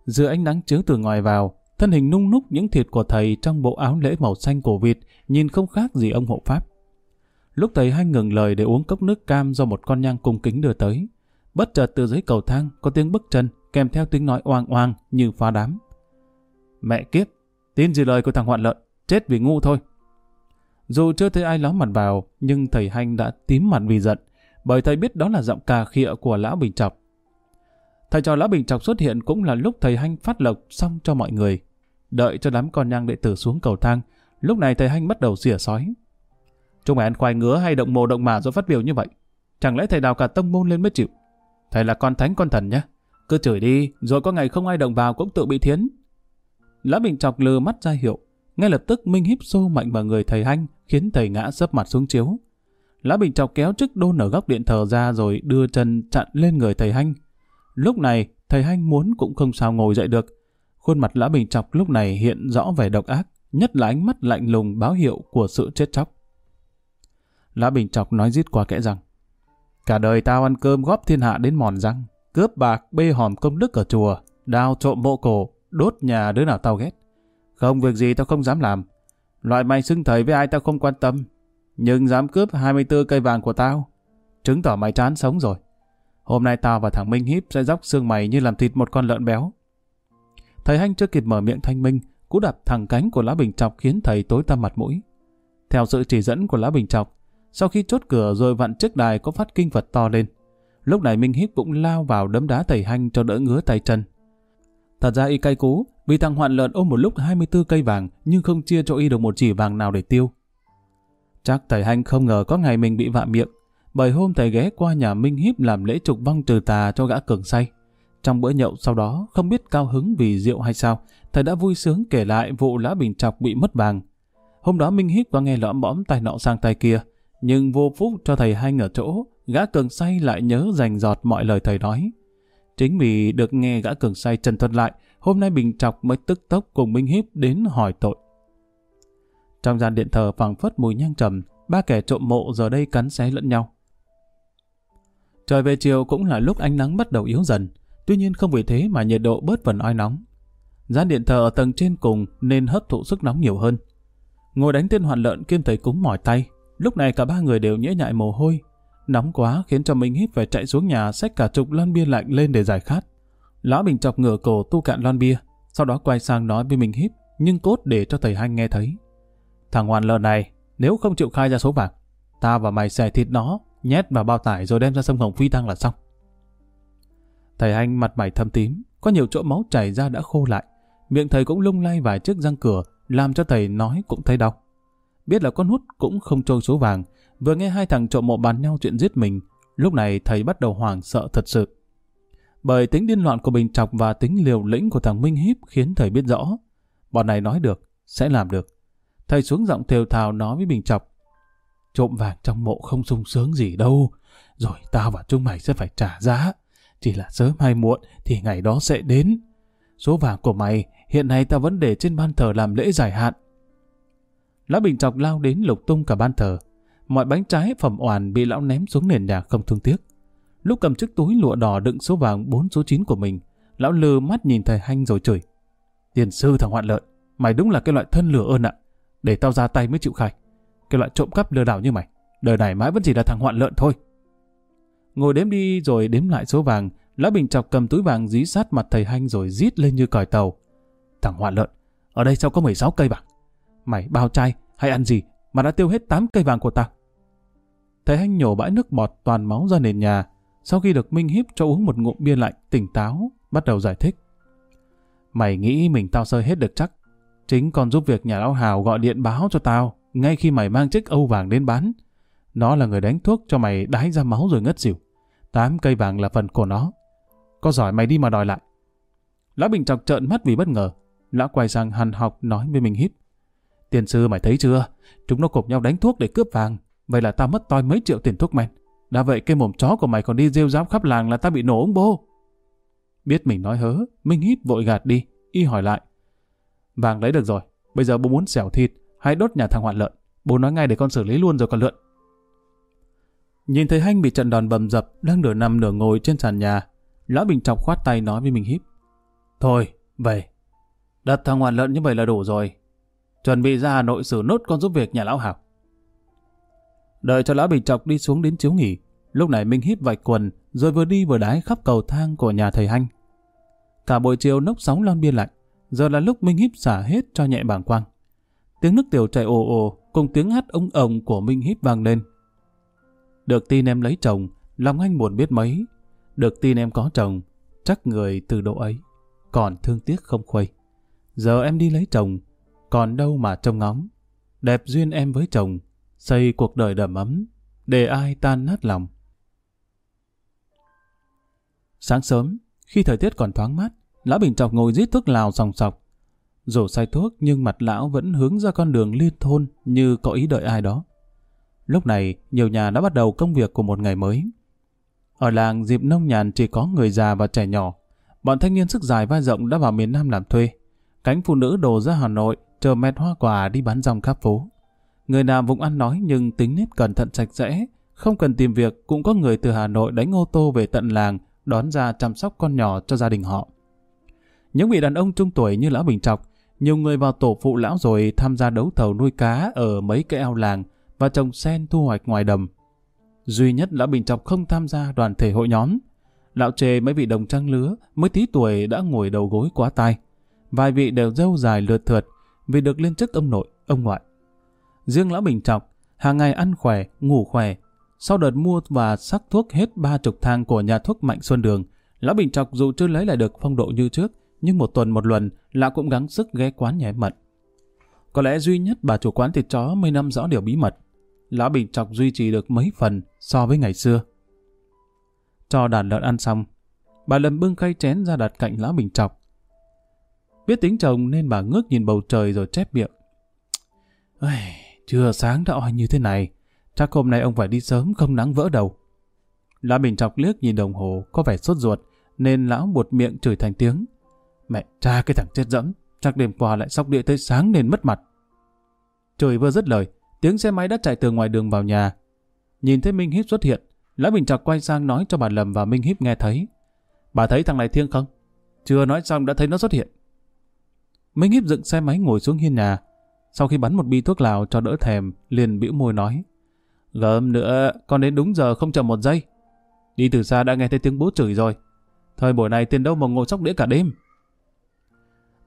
Giữa ánh nắng chiếu từ ngoài vào, thân hình nung núc những thịt của thầy trong bộ áo lễ màu xanh cổ vịt, nhìn không khác gì ông hộ pháp. Lúc thầy hanh ngừng lời để uống cốc nước cam do một con nhang cung kính đưa tới, bất chợt từ dưới cầu thang có tiếng bước chân kèm theo tiếng nói oang oang như phá đám. Mẹ kiếp, tin gì lời của thằng hoạn lợn, chết vì ngu thôi. Dù chưa thấy ai ló mặt vào, nhưng thầy Hanh đã tím mặt vì giận, bởi thầy biết đó là giọng cà khịa của Lão Bình Chọc. Thầy cho Lão Bình Chọc xuất hiện cũng là lúc thầy Hanh phát lộc xong cho mọi người. Đợi cho đám con nhang đệ tử xuống cầu thang, lúc này thầy Hanh bắt đầu xỉa sói. Chúng mày ăn khoai ngứa hay động mồ động mà rồi phát biểu như vậy? Chẳng lẽ thầy đào cả tông môn lên mới chịu? Thầy là con thánh con thần nhé. Cứ chửi đi, rồi có ngày không ai động vào cũng tự bị thiến. lão Bình Chọc lừa mắt ra hiệu. Ngay lập tức Minh híp xô mạnh vào người thầy Hanh, khiến thầy ngã sấp mặt xuống chiếu. Lã Bình Chọc kéo chiếc đôn ở góc điện thờ ra rồi đưa chân chặn lên người thầy Hanh. Lúc này, thầy Hanh muốn cũng không sao ngồi dậy được. Khuôn mặt Lã Bình Chọc lúc này hiện rõ vẻ độc ác, nhất là ánh mắt lạnh lùng báo hiệu của sự chết chóc. Lã Bình Chọc nói rít qua kẽ rằng Cả đời tao ăn cơm góp thiên hạ đến mòn răng, cướp bạc bê hòm công đức ở chùa, đào trộm mộ cổ, đốt nhà đứa nào tao ghét. Không việc gì tao không dám làm. Loại mày xưng thầy với ai tao không quan tâm. Nhưng dám cướp 24 cây vàng của tao. Chứng tỏ mày chán sống rồi. Hôm nay tao và thằng Minh Hiếp sẽ dốc xương mày như làm thịt một con lợn béo. Thầy Hanh chưa kịp mở miệng thanh minh, cú đạp thẳng cánh của lá bình chọc khiến thầy tối tăm mặt mũi. Theo sự chỉ dẫn của lá bình chọc, sau khi chốt cửa rồi vặn chiếc đài có phát kinh vật to lên. Lúc này Minh Hiếp cũng lao vào đấm đá thầy Hanh cho đỡ ngứa tay chân. Thật ra y cay cú, vì thằng hoạn lợn ôm một lúc 24 cây vàng nhưng không chia cho y được một chỉ vàng nào để tiêu. Chắc thầy Hanh không ngờ có ngày mình bị vạ miệng, bởi hôm thầy ghé qua nhà Minh Hiếp làm lễ trục vong trừ tà cho gã cường say. Trong bữa nhậu sau đó, không biết cao hứng vì rượu hay sao, thầy đã vui sướng kể lại vụ lá bình chọc bị mất vàng. Hôm đó Minh Hiếp có nghe lõm bõm tay nọ sang tay kia, nhưng vô phúc cho thầy Hanh ở chỗ, gã cường say lại nhớ dành giọt mọi lời thầy nói. Chính vì được nghe gã cường say trần thuật lại, hôm nay Bình Trọc mới tức tốc cùng Minh Hiếp đến hỏi tội. Trong gian điện thờ phẳng phất mùi nhang trầm, ba kẻ trộm mộ giờ đây cắn xé lẫn nhau. Trời về chiều cũng là lúc ánh nắng bắt đầu yếu dần, tuy nhiên không vì thế mà nhiệt độ bớt phần oi nóng. Gian điện thờ ở tầng trên cùng nên hấp thụ sức nóng nhiều hơn. Ngồi đánh tên hoàn lợn kiêm thầy cúng mỏi tay, lúc này cả ba người đều nhễ nhại mồ hôi, Nóng quá khiến cho mình hít phải chạy xuống nhà xách cả chục lon bia lạnh lên để giải khát. Lão Bình chọc ngửa cổ tu cạn lon bia, sau đó quay sang nói với mình hít nhưng cốt để cho thầy Hanh nghe thấy. Thằng hoàn lợn này, nếu không chịu khai ra số vàng, ta và mày xẻ thịt nó, nhét vào bao tải rồi đem ra sông Hồng Phi Tăng là xong. Thầy Hanh mặt mày thâm tím, có nhiều chỗ máu chảy ra đã khô lại. Miệng thầy cũng lung lay vài chiếc răng cửa, làm cho thầy nói cũng thấy đau. Biết là con hút cũng không trôi số vàng, Vừa nghe hai thằng trộm mộ bàn nhau chuyện giết mình, lúc này thầy bắt đầu hoảng sợ thật sự. Bởi tính điên loạn của Bình Trọc và tính liều lĩnh của thằng Minh Hiếp khiến thầy biết rõ. Bọn này nói được, sẽ làm được. Thầy xuống giọng thều thào nói với Bình Chọc. Trộm vàng trong mộ không sung sướng gì đâu. Rồi tao và chúng mày sẽ phải trả giá. Chỉ là sớm hay muộn thì ngày đó sẽ đến. Số vàng của mày hiện nay tao vẫn để trên ban thờ làm lễ giải hạn. Lão Bình Chọc lao đến lục tung cả ban thờ mọi bánh trái phẩm oàn bị lão ném xuống nền nhà không thương tiếc. Lúc cầm chiếc túi lụa đỏ đựng số vàng 4 số 9 của mình, lão lừ mắt nhìn thầy Hanh rồi chửi. Tiền sư thằng hoạn lợn, mày đúng là cái loại thân lửa ơn ạ. Để tao ra tay mới chịu khai. Cái loại trộm cắp lừa đảo như mày, đời này mãi vẫn chỉ là thằng hoạn lợn thôi. Ngồi đếm đi rồi đếm lại số vàng, lão bình chọc cầm túi vàng dí sát mặt thầy Hanh rồi rít lên như còi tàu. Thằng hoạn lợn, ở đây sao có 16 cây vàng? Mày bao chai hay ăn gì mà đã tiêu hết 8 cây vàng của ta? Thầy Hanh nhổ bãi nước bọt toàn máu ra nền nhà. Sau khi được Minh Hiếp cho uống một ngụm bia lạnh tỉnh táo, bắt đầu giải thích. Mày nghĩ mình tao sơi hết được chắc. Chính còn giúp việc nhà lão Hào gọi điện báo cho tao, ngay khi mày mang chiếc âu vàng đến bán. Nó là người đánh thuốc cho mày đái ra máu rồi ngất xỉu. Tám cây vàng là phần của nó. Có giỏi mày đi mà đòi lại. Lão Bình chọc trợn mắt vì bất ngờ. Lão quay sang hằn học nói với mình hít. Tiền sư mày thấy chưa? Chúng nó cộp nhau đánh thuốc để cướp vàng. Vậy là tao mất toi mấy triệu tiền thuốc men. Đã vậy cái mồm chó của mày còn đi rêu ráo khắp làng là tao bị nổ ông bô. Biết mình nói hớ, Minh hít vội gạt đi, y hỏi lại. Vàng lấy được rồi, bây giờ bố muốn xẻo thịt, hay đốt nhà thằng hoạn lợn. Bố nói ngay để con xử lý luôn rồi còn lượn. Nhìn thấy Hanh bị trận đòn bầm dập, đang nửa nằm nửa ngồi trên sàn nhà. Lão Bình chọc khoát tay nói với mình híp. Thôi, về. Đặt thằng hoạn lợn như vậy là đủ rồi. Chuẩn bị ra Hà Nội xử nốt con giúp việc nhà lão Hảo. Đợi cho lão Bình chọc đi xuống đến chiếu nghỉ. Lúc này Minh híp vạch quần, rồi vừa đi vừa đái khắp cầu thang của nhà thầy Hanh. Cả buổi chiều nốc sóng lon bia lạnh, giờ là lúc Minh híp xả hết cho nhẹ bảng quang. Tiếng nước tiểu chảy ồ ồ, cùng tiếng hát ông ồng của Minh híp vang lên. Được tin em lấy chồng, lòng anh buồn biết mấy. Được tin em có chồng, chắc người từ độ ấy. Còn thương tiếc không khuây. Giờ em đi lấy chồng, còn đâu mà trông ngóng. Đẹp duyên em với chồng, xây cuộc đời đầm ấm, để ai tan nát lòng. Sáng sớm, khi thời tiết còn thoáng mát, Lão Bình Chọc ngồi giết thuốc lào sòng sọc. Dù say thuốc nhưng mặt lão vẫn hướng ra con đường liên thôn như có ý đợi ai đó. Lúc này, nhiều nhà đã bắt đầu công việc của một ngày mới. Ở làng dịp nông nhàn chỉ có người già và trẻ nhỏ. Bọn thanh niên sức dài vai rộng đã vào miền Nam làm thuê. Cánh phụ nữ đổ ra Hà Nội, chờ mẹt hoa quả đi bán rong khắp phố. Người nào vùng ăn nói nhưng tính nết cẩn thận sạch sẽ, không cần tìm việc cũng có người từ Hà Nội đánh ô tô về tận làng đón ra chăm sóc con nhỏ cho gia đình họ. Những vị đàn ông trung tuổi như Lão Bình Trọc, nhiều người vào tổ phụ lão rồi tham gia đấu thầu nuôi cá ở mấy cái ao làng và trồng sen thu hoạch ngoài đầm. Duy nhất Lão Bình Trọc không tham gia đoàn thể hội nhóm. Lão chê mấy vị đồng trang lứa mới tí tuổi đã ngồi đầu gối quá tai. Vài vị đều dâu dài lượt thượt vì được lên chức ông nội, ông ngoại. Riêng Lão Bình Trọc, hàng ngày ăn khỏe, ngủ khỏe. Sau đợt mua và sắc thuốc hết ba chục thang của nhà thuốc Mạnh Xuân Đường, Lão Bình Trọc dù chưa lấy lại được phong độ như trước, nhưng một tuần một lần, Lão cũng gắng sức ghé quán nhé mật. Có lẽ duy nhất bà chủ quán thịt chó mới năm rõ điều bí mật. Lão Bình Chọc duy trì được mấy phần so với ngày xưa. Cho đàn lợn ăn xong, bà Lâm bưng khay chén ra đặt cạnh Lão Bình Chọc. Biết tính chồng nên bà ngước nhìn bầu trời rồi chép miệng. Ây, chưa sáng đã oi như thế này, chắc hôm nay ông phải đi sớm không nắng vỡ đầu. Lão Bình Chọc liếc nhìn đồng hồ có vẻ sốt ruột nên lão buột miệng chửi thành tiếng. Mẹ cha cái thằng chết dẫm, chắc đêm qua lại sóc địa tới sáng nên mất mặt. Trời vừa dứt lời, tiếng xe máy đã chạy từ ngoài đường vào nhà. Nhìn thấy Minh Hiếp xuất hiện, Lã Bình Trọc quay sang nói cho bà Lầm và Minh Hiếp nghe thấy. Bà thấy thằng này thiêng không? Chưa nói xong đã thấy nó xuất hiện. Minh Hiếp dựng xe máy ngồi xuống hiên nhà. Sau khi bắn một bi thuốc lào cho đỡ thèm, liền bĩu môi nói. Gớm nữa, con đến đúng giờ không chậm một giây. Đi từ xa đã nghe thấy tiếng bố chửi rồi. Thời buổi này tiền đâu mà ngồi sóc đĩa cả đêm.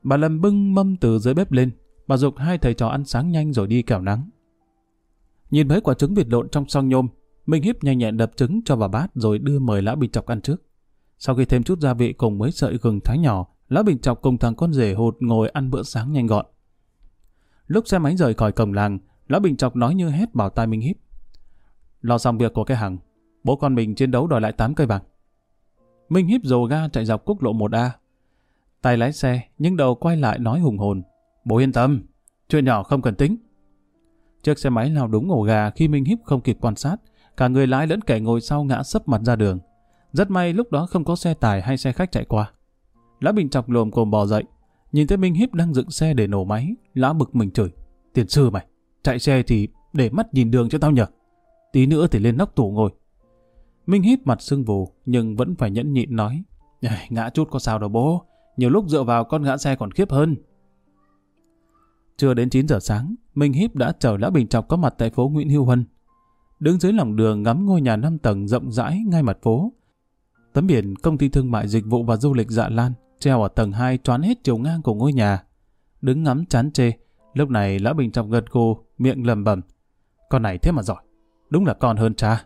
Bà Lâm bưng mâm từ dưới bếp lên, bà dục hai thầy trò ăn sáng nhanh rồi đi kẻo nắng. Nhìn thấy quả trứng vịt lộn trong song nhôm, Minh Hiếp nhanh nhẹn đập trứng cho vào bát rồi đưa mời Lão Bình Chọc ăn trước. Sau khi thêm chút gia vị cùng mấy sợi gừng thái nhỏ, Lão Bình Chọc cùng thằng con rể hột ngồi ăn bữa sáng nhanh gọn. Lúc xe máy rời khỏi cổng làng, Lão Bình Chọc nói như hét bảo tai Minh Hiếp. Lo xong việc của cái hàng, bố con mình chiến đấu đòi lại 8 cây vàng. Minh Hiếp dồ ga chạy dọc quốc lộ 1A, Tay lái xe, nhưng đầu quay lại nói hùng hồn. Bố yên tâm, chuyện nhỏ không cần tính. Chiếc xe máy lao đúng ổ gà khi Minh Hiếp không kịp quan sát, cả người lái lẫn kẻ ngồi sau ngã sấp mặt ra đường. Rất may lúc đó không có xe tải hay xe khách chạy qua. Lã Bình chọc lồm cồm bò dậy, nhìn thấy Minh Hiếp đang dựng xe để nổ máy, lã bực mình chửi. Tiền sư mày, chạy xe thì để mắt nhìn đường cho tao nhờ. Tí nữa thì lên nóc tủ ngồi. Minh Hiếp mặt sưng vù, nhưng vẫn phải nhẫn nhịn nói. Ngã chút có sao đâu bố, nhiều lúc dựa vào con ngã xe còn khiếp hơn. Chưa đến 9 giờ sáng, Minh Hiếp đã chờ Lã Bình Trọc có mặt tại phố Nguyễn Hưu Huân. Đứng dưới lòng đường ngắm ngôi nhà 5 tầng rộng rãi ngay mặt phố. Tấm biển công ty thương mại dịch vụ và du lịch Dạ Lan treo ở tầng 2 choán hết chiều ngang của ngôi nhà. Đứng ngắm chán chê, lúc này Lã Bình Trọc gật gù, miệng lầm bẩm: Con này thế mà giỏi, đúng là con hơn cha.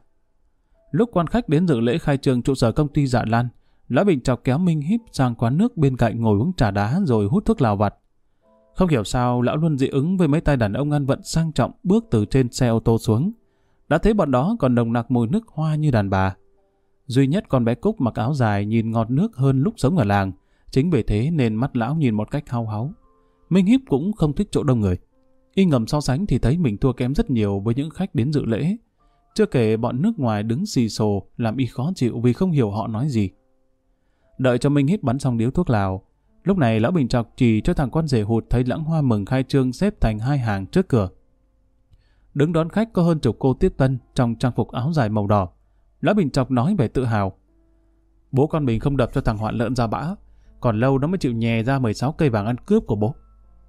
Lúc quan khách đến dự lễ khai trương trụ sở công ty Dạ Lan, Lã Bình chọc kéo Minh Híp sang quán nước bên cạnh ngồi uống trà đá rồi hút thuốc lào vặt. Không hiểu sao, lão luôn dị ứng với mấy tay đàn ông ăn vận sang trọng bước từ trên xe ô tô xuống. Đã thấy bọn đó còn nồng nặc mùi nước hoa như đàn bà. Duy nhất con bé Cúc mặc áo dài nhìn ngọt nước hơn lúc sống ở làng. Chính vì thế nên mắt lão nhìn một cách hao háo. Minh Hiếp cũng không thích chỗ đông người. Y ngầm so sánh thì thấy mình thua kém rất nhiều với những khách đến dự lễ. Chưa kể bọn nước ngoài đứng xì xồ, làm y khó chịu vì không hiểu họ nói gì. Đợi cho Minh hít bắn xong điếu thuốc lào, Lúc này lão Bình Trọc chỉ cho thằng con rể hụt thấy lãng hoa mừng khai trương xếp thành hai hàng trước cửa. Đứng đón khách có hơn chục cô tiếp tân trong trang phục áo dài màu đỏ. Lão Bình Trọc nói về tự hào. Bố con mình không đập cho thằng hoạn lợn ra bã, còn lâu nó mới chịu nhè ra 16 cây vàng ăn cướp của bố.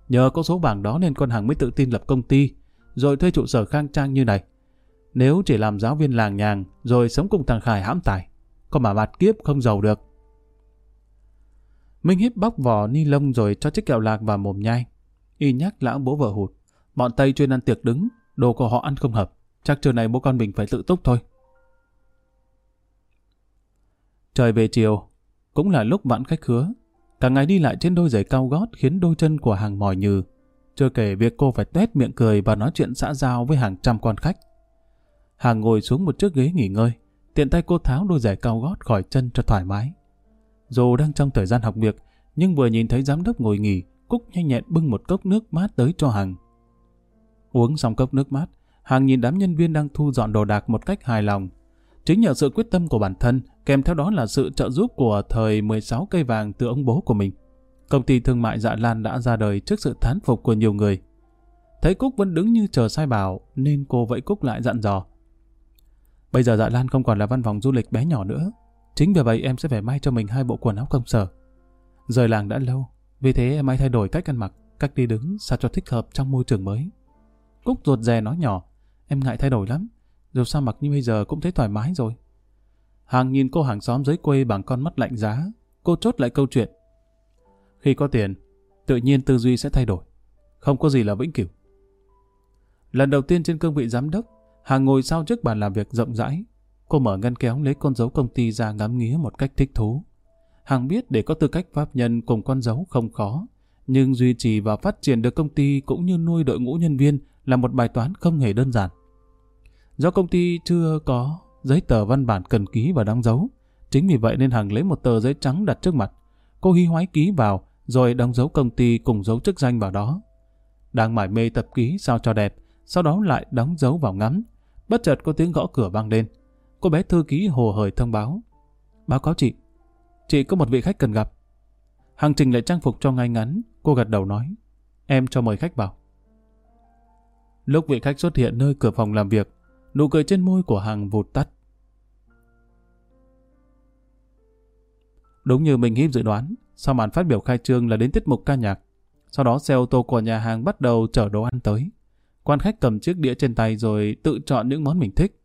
Nhờ có số vàng đó nên con hàng mới tự tin lập công ty, rồi thuê trụ sở khang trang như này. Nếu chỉ làm giáo viên làng nhàng, rồi sống cùng thằng Khải hãm tài, con mà bạt kiếp không giàu được. Minh Hiếp bóc vỏ ni lông rồi cho chiếc kẹo lạc vào mồm nhai. Y nhắc lão bố vợ hụt. Bọn Tây chuyên ăn tiệc đứng, đồ của họ ăn không hợp. Chắc trưa này bố con mình phải tự túc thôi. Trời về chiều, cũng là lúc vãn khách khứa. Cả ngày đi lại trên đôi giày cao gót khiến đôi chân của hàng mỏi nhừ. Chưa kể việc cô phải tét miệng cười và nói chuyện xã giao với hàng trăm quan khách. Hàng ngồi xuống một chiếc ghế nghỉ ngơi, tiện tay cô tháo đôi giày cao gót khỏi chân cho thoải mái. Dù đang trong thời gian học việc, nhưng vừa nhìn thấy giám đốc ngồi nghỉ, Cúc nhanh nhẹn bưng một cốc nước mát tới cho Hằng. Uống xong cốc nước mát, Hằng nhìn đám nhân viên đang thu dọn đồ đạc một cách hài lòng. Chính nhờ sự quyết tâm của bản thân, kèm theo đó là sự trợ giúp của thời 16 cây vàng từ ông bố của mình. Công ty thương mại Dạ Lan đã ra đời trước sự thán phục của nhiều người. Thấy Cúc vẫn đứng như chờ sai bảo, nên cô vẫy Cúc lại dặn dò. Bây giờ Dạ Lan không còn là văn phòng du lịch bé nhỏ nữa, Chính vì vậy em sẽ phải may cho mình hai bộ quần áo công sở. Rời làng đã lâu, vì thế em hãy thay đổi cách ăn mặc, cách đi đứng sao cho thích hợp trong môi trường mới. Cúc ruột rè nói nhỏ, em ngại thay đổi lắm, dù sao mặc như bây giờ cũng thấy thoải mái rồi. Hàng nhìn cô hàng xóm dưới quê bằng con mắt lạnh giá, cô chốt lại câu chuyện. Khi có tiền, tự nhiên tư duy sẽ thay đổi, không có gì là vĩnh cửu. Lần đầu tiên trên cương vị giám đốc, Hàng ngồi sau trước bàn làm việc rộng rãi, Cô mở ngăn kéo lấy con dấu công ty ra ngắm nghía một cách thích thú. Hằng biết để có tư cách pháp nhân cùng con dấu không khó, nhưng duy trì và phát triển được công ty cũng như nuôi đội ngũ nhân viên là một bài toán không hề đơn giản. Do công ty chưa có giấy tờ văn bản cần ký và đóng dấu, chính vì vậy nên Hằng lấy một tờ giấy trắng đặt trước mặt. Cô hy hoái ký vào, rồi đóng dấu công ty cùng dấu chức danh vào đó. Đang mải mê tập ký sao cho đẹp, sau đó lại đóng dấu vào ngắm. Bất chợt có tiếng gõ cửa vang lên. Cô bé thư ký hồ hởi thông báo. Báo cáo chị, chị có một vị khách cần gặp. Hàng trình lại trang phục cho ngay ngắn, cô gật đầu nói. Em cho mời khách vào. Lúc vị khách xuất hiện nơi cửa phòng làm việc, nụ cười trên môi của hàng vụt tắt. Đúng như mình hiếp dự đoán, sau màn phát biểu khai trương là đến tiết mục ca nhạc. Sau đó xe ô tô của nhà hàng bắt đầu chở đồ ăn tới. Quan khách cầm chiếc đĩa trên tay rồi tự chọn những món mình thích.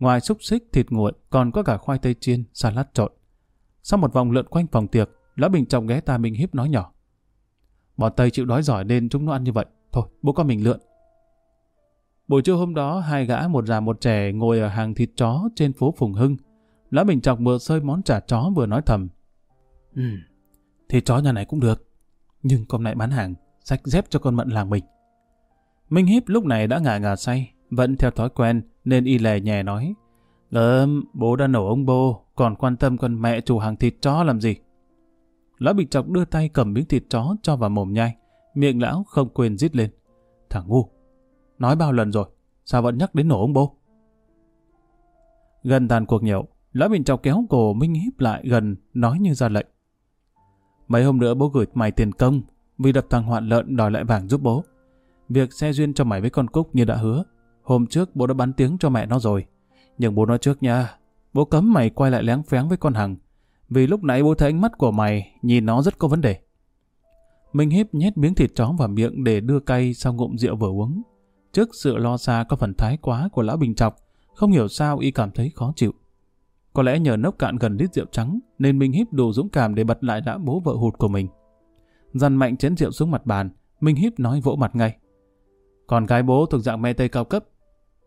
Ngoài xúc xích, thịt nguội, còn có cả khoai tây chiên, salad trộn. Sau một vòng lượn quanh phòng tiệc, Lão Bình trọng ghé ta mình hiếp nói nhỏ. Bọn Tây chịu đói giỏi nên chúng nó ăn như vậy. Thôi, bố con mình lượn. Buổi trưa hôm đó, hai gã một già một trẻ ngồi ở hàng thịt chó trên phố Phùng Hưng. Lão Bình Trọng vừa sơi món chả chó vừa nói thầm. Ừ, thịt chó nhà này cũng được. Nhưng con này bán hàng, sạch dép cho con mận làng mình. Minh Hiếp lúc này đã ngả ngà say, vẫn theo thói quen, nên y lè nhẹ nói. Gớm, bố đã nổ ông bô, còn quan tâm con mẹ chủ hàng thịt chó làm gì? Lão bị chọc đưa tay cầm miếng thịt chó cho vào mồm nhai. Miệng lão không quên rít lên. Thằng ngu, nói bao lần rồi, sao vẫn nhắc đến nổ ông bô? Gần tàn cuộc nhậu, lão bình chọc kéo cổ Minh híp lại gần, nói như ra lệnh. Mấy hôm nữa bố gửi mày tiền công, vì đập thằng hoạn lợn đòi lại vàng giúp bố. Việc xe duyên cho mày với con Cúc như đã hứa, Hôm trước bố đã bắn tiếng cho mẹ nó rồi. Nhưng bố nói trước nha, bố cấm mày quay lại lén phén với con Hằng. Vì lúc nãy bố thấy ánh mắt của mày nhìn nó rất có vấn đề. Minh Hiếp nhét miếng thịt chó vào miệng để đưa cay sau ngụm rượu vừa uống. Trước sự lo xa có phần thái quá của lão Bình Chọc, không hiểu sao y cảm thấy khó chịu. Có lẽ nhờ nốc cạn gần lít rượu trắng nên Minh Hiếp đủ dũng cảm để bật lại đã bố vợ hụt của mình. Dằn mạnh chén rượu xuống mặt bàn, Minh Hiếp nói vỗ mặt ngay. Còn gái bố thuộc dạng me tây cao cấp.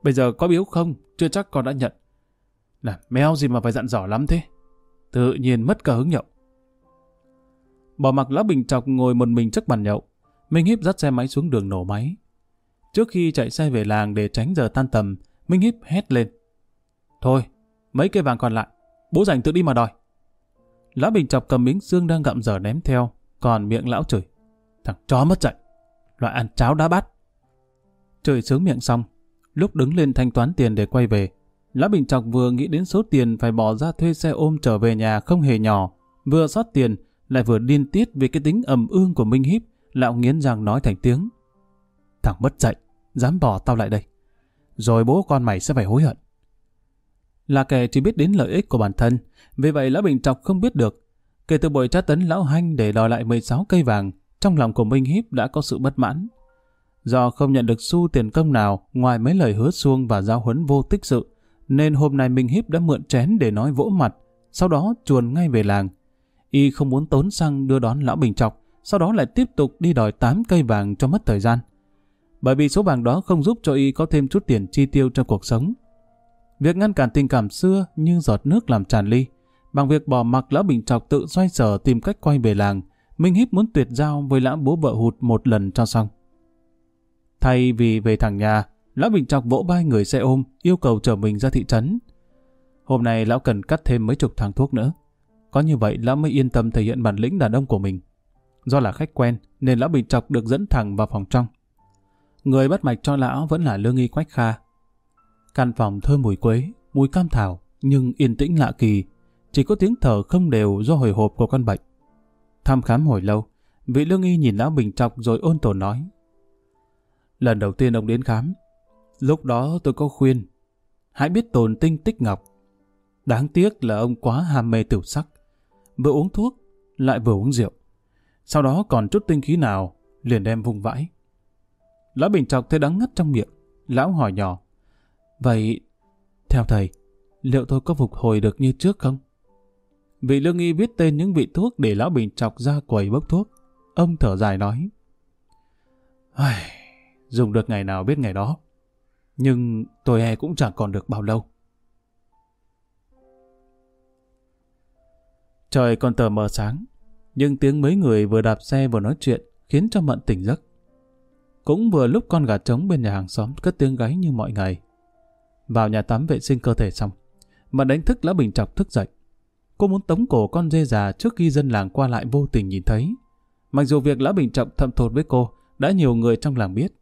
Bây giờ có biếu không? Chưa chắc con đã nhận. Là mèo gì mà phải dặn dò lắm thế? Tự nhiên mất cả hứng nhậu. Bỏ mặc lão bình chọc ngồi một mình trước bàn nhậu. Minh Hiếp dắt xe máy xuống đường nổ máy. Trước khi chạy xe về làng để tránh giờ tan tầm, Minh Hiếp hét lên. Thôi, mấy cây vàng còn lại, bố dành tự đi mà đòi. Lão Bình chọc cầm miếng xương đang gặm dở ném theo, còn miệng lão chửi. Thằng chó mất dạy, loại ăn cháo đá bát. Chửi sướng miệng xong, lúc đứng lên thanh toán tiền để quay về, lã Bình Trọc vừa nghĩ đến số tiền phải bỏ ra thuê xe ôm trở về nhà không hề nhỏ, vừa xót tiền, lại vừa điên tiết vì cái tính ầm ương của Minh Hiếp, lão nghiến răng nói thành tiếng. Thằng mất dạy, dám bỏ tao lại đây. Rồi bố con mày sẽ phải hối hận. Là kẻ chỉ biết đến lợi ích của bản thân, vì vậy lã Bình Trọc không biết được. Kể từ buổi tra tấn Lão Hanh để đòi lại 16 cây vàng, trong lòng của Minh Hiếp đã có sự bất mãn. Do không nhận được xu tiền công nào ngoài mấy lời hứa xuông và giao huấn vô tích sự, nên hôm nay Minh Hiếp đã mượn chén để nói vỗ mặt, sau đó chuồn ngay về làng. Y không muốn tốn xăng đưa đón Lão Bình Chọc, sau đó lại tiếp tục đi đòi 8 cây vàng cho mất thời gian. Bởi vì số vàng đó không giúp cho Y có thêm chút tiền chi tiêu trong cuộc sống. Việc ngăn cản tình cảm xưa như giọt nước làm tràn ly, bằng việc bỏ mặc Lão Bình Chọc tự xoay sở tìm cách quay về làng, Minh Hiếp muốn tuyệt giao với Lão bố vợ hụt một lần cho xong. Thay vì về thẳng nhà, Lão Bình Chọc vỗ vai người xe ôm, yêu cầu chở mình ra thị trấn. Hôm nay lão cần cắt thêm mấy chục thang thuốc nữa. Có như vậy lão mới yên tâm thể hiện bản lĩnh đàn ông của mình. Do là khách quen nên lão Bình Chọc được dẫn thẳng vào phòng trong. Người bắt mạch cho lão vẫn là lương y quách kha. Căn phòng thơm mùi quế, mùi cam thảo nhưng yên tĩnh lạ kỳ. Chỉ có tiếng thở không đều do hồi hộp của con bệnh. Thăm khám hồi lâu, vị lương y nhìn lão Bình Chọc rồi ôn tồn nói. Lần đầu tiên ông đến khám, Lúc đó tôi có khuyên, hãy biết tồn tinh tích ngọc. Đáng tiếc là ông quá ham mê tiểu sắc. Vừa uống thuốc, lại vừa uống rượu. Sau đó còn chút tinh khí nào, liền đem vùng vãi. Lão Bình Trọc thấy đắng ngắt trong miệng. Lão hỏi nhỏ, Vậy, theo thầy, liệu tôi có phục hồi được như trước không? Vị lương y viết tên những vị thuốc để Lão Bình Trọc ra quầy bốc thuốc. Ông thở dài nói, Dùng được ngày nào biết ngày đó. Nhưng tôi e cũng chẳng còn được bao lâu. Trời còn tờ mờ sáng, nhưng tiếng mấy người vừa đạp xe vừa nói chuyện khiến cho Mận tỉnh giấc. Cũng vừa lúc con gà trống bên nhà hàng xóm cất tiếng gáy như mọi ngày. Vào nhà tắm vệ sinh cơ thể xong, Mận đánh thức Lão Bình Chọc thức dậy. Cô muốn tống cổ con dê già trước khi dân làng qua lại vô tình nhìn thấy. Mặc dù việc Lão Bình Trọng thậm thột với cô đã nhiều người trong làng biết,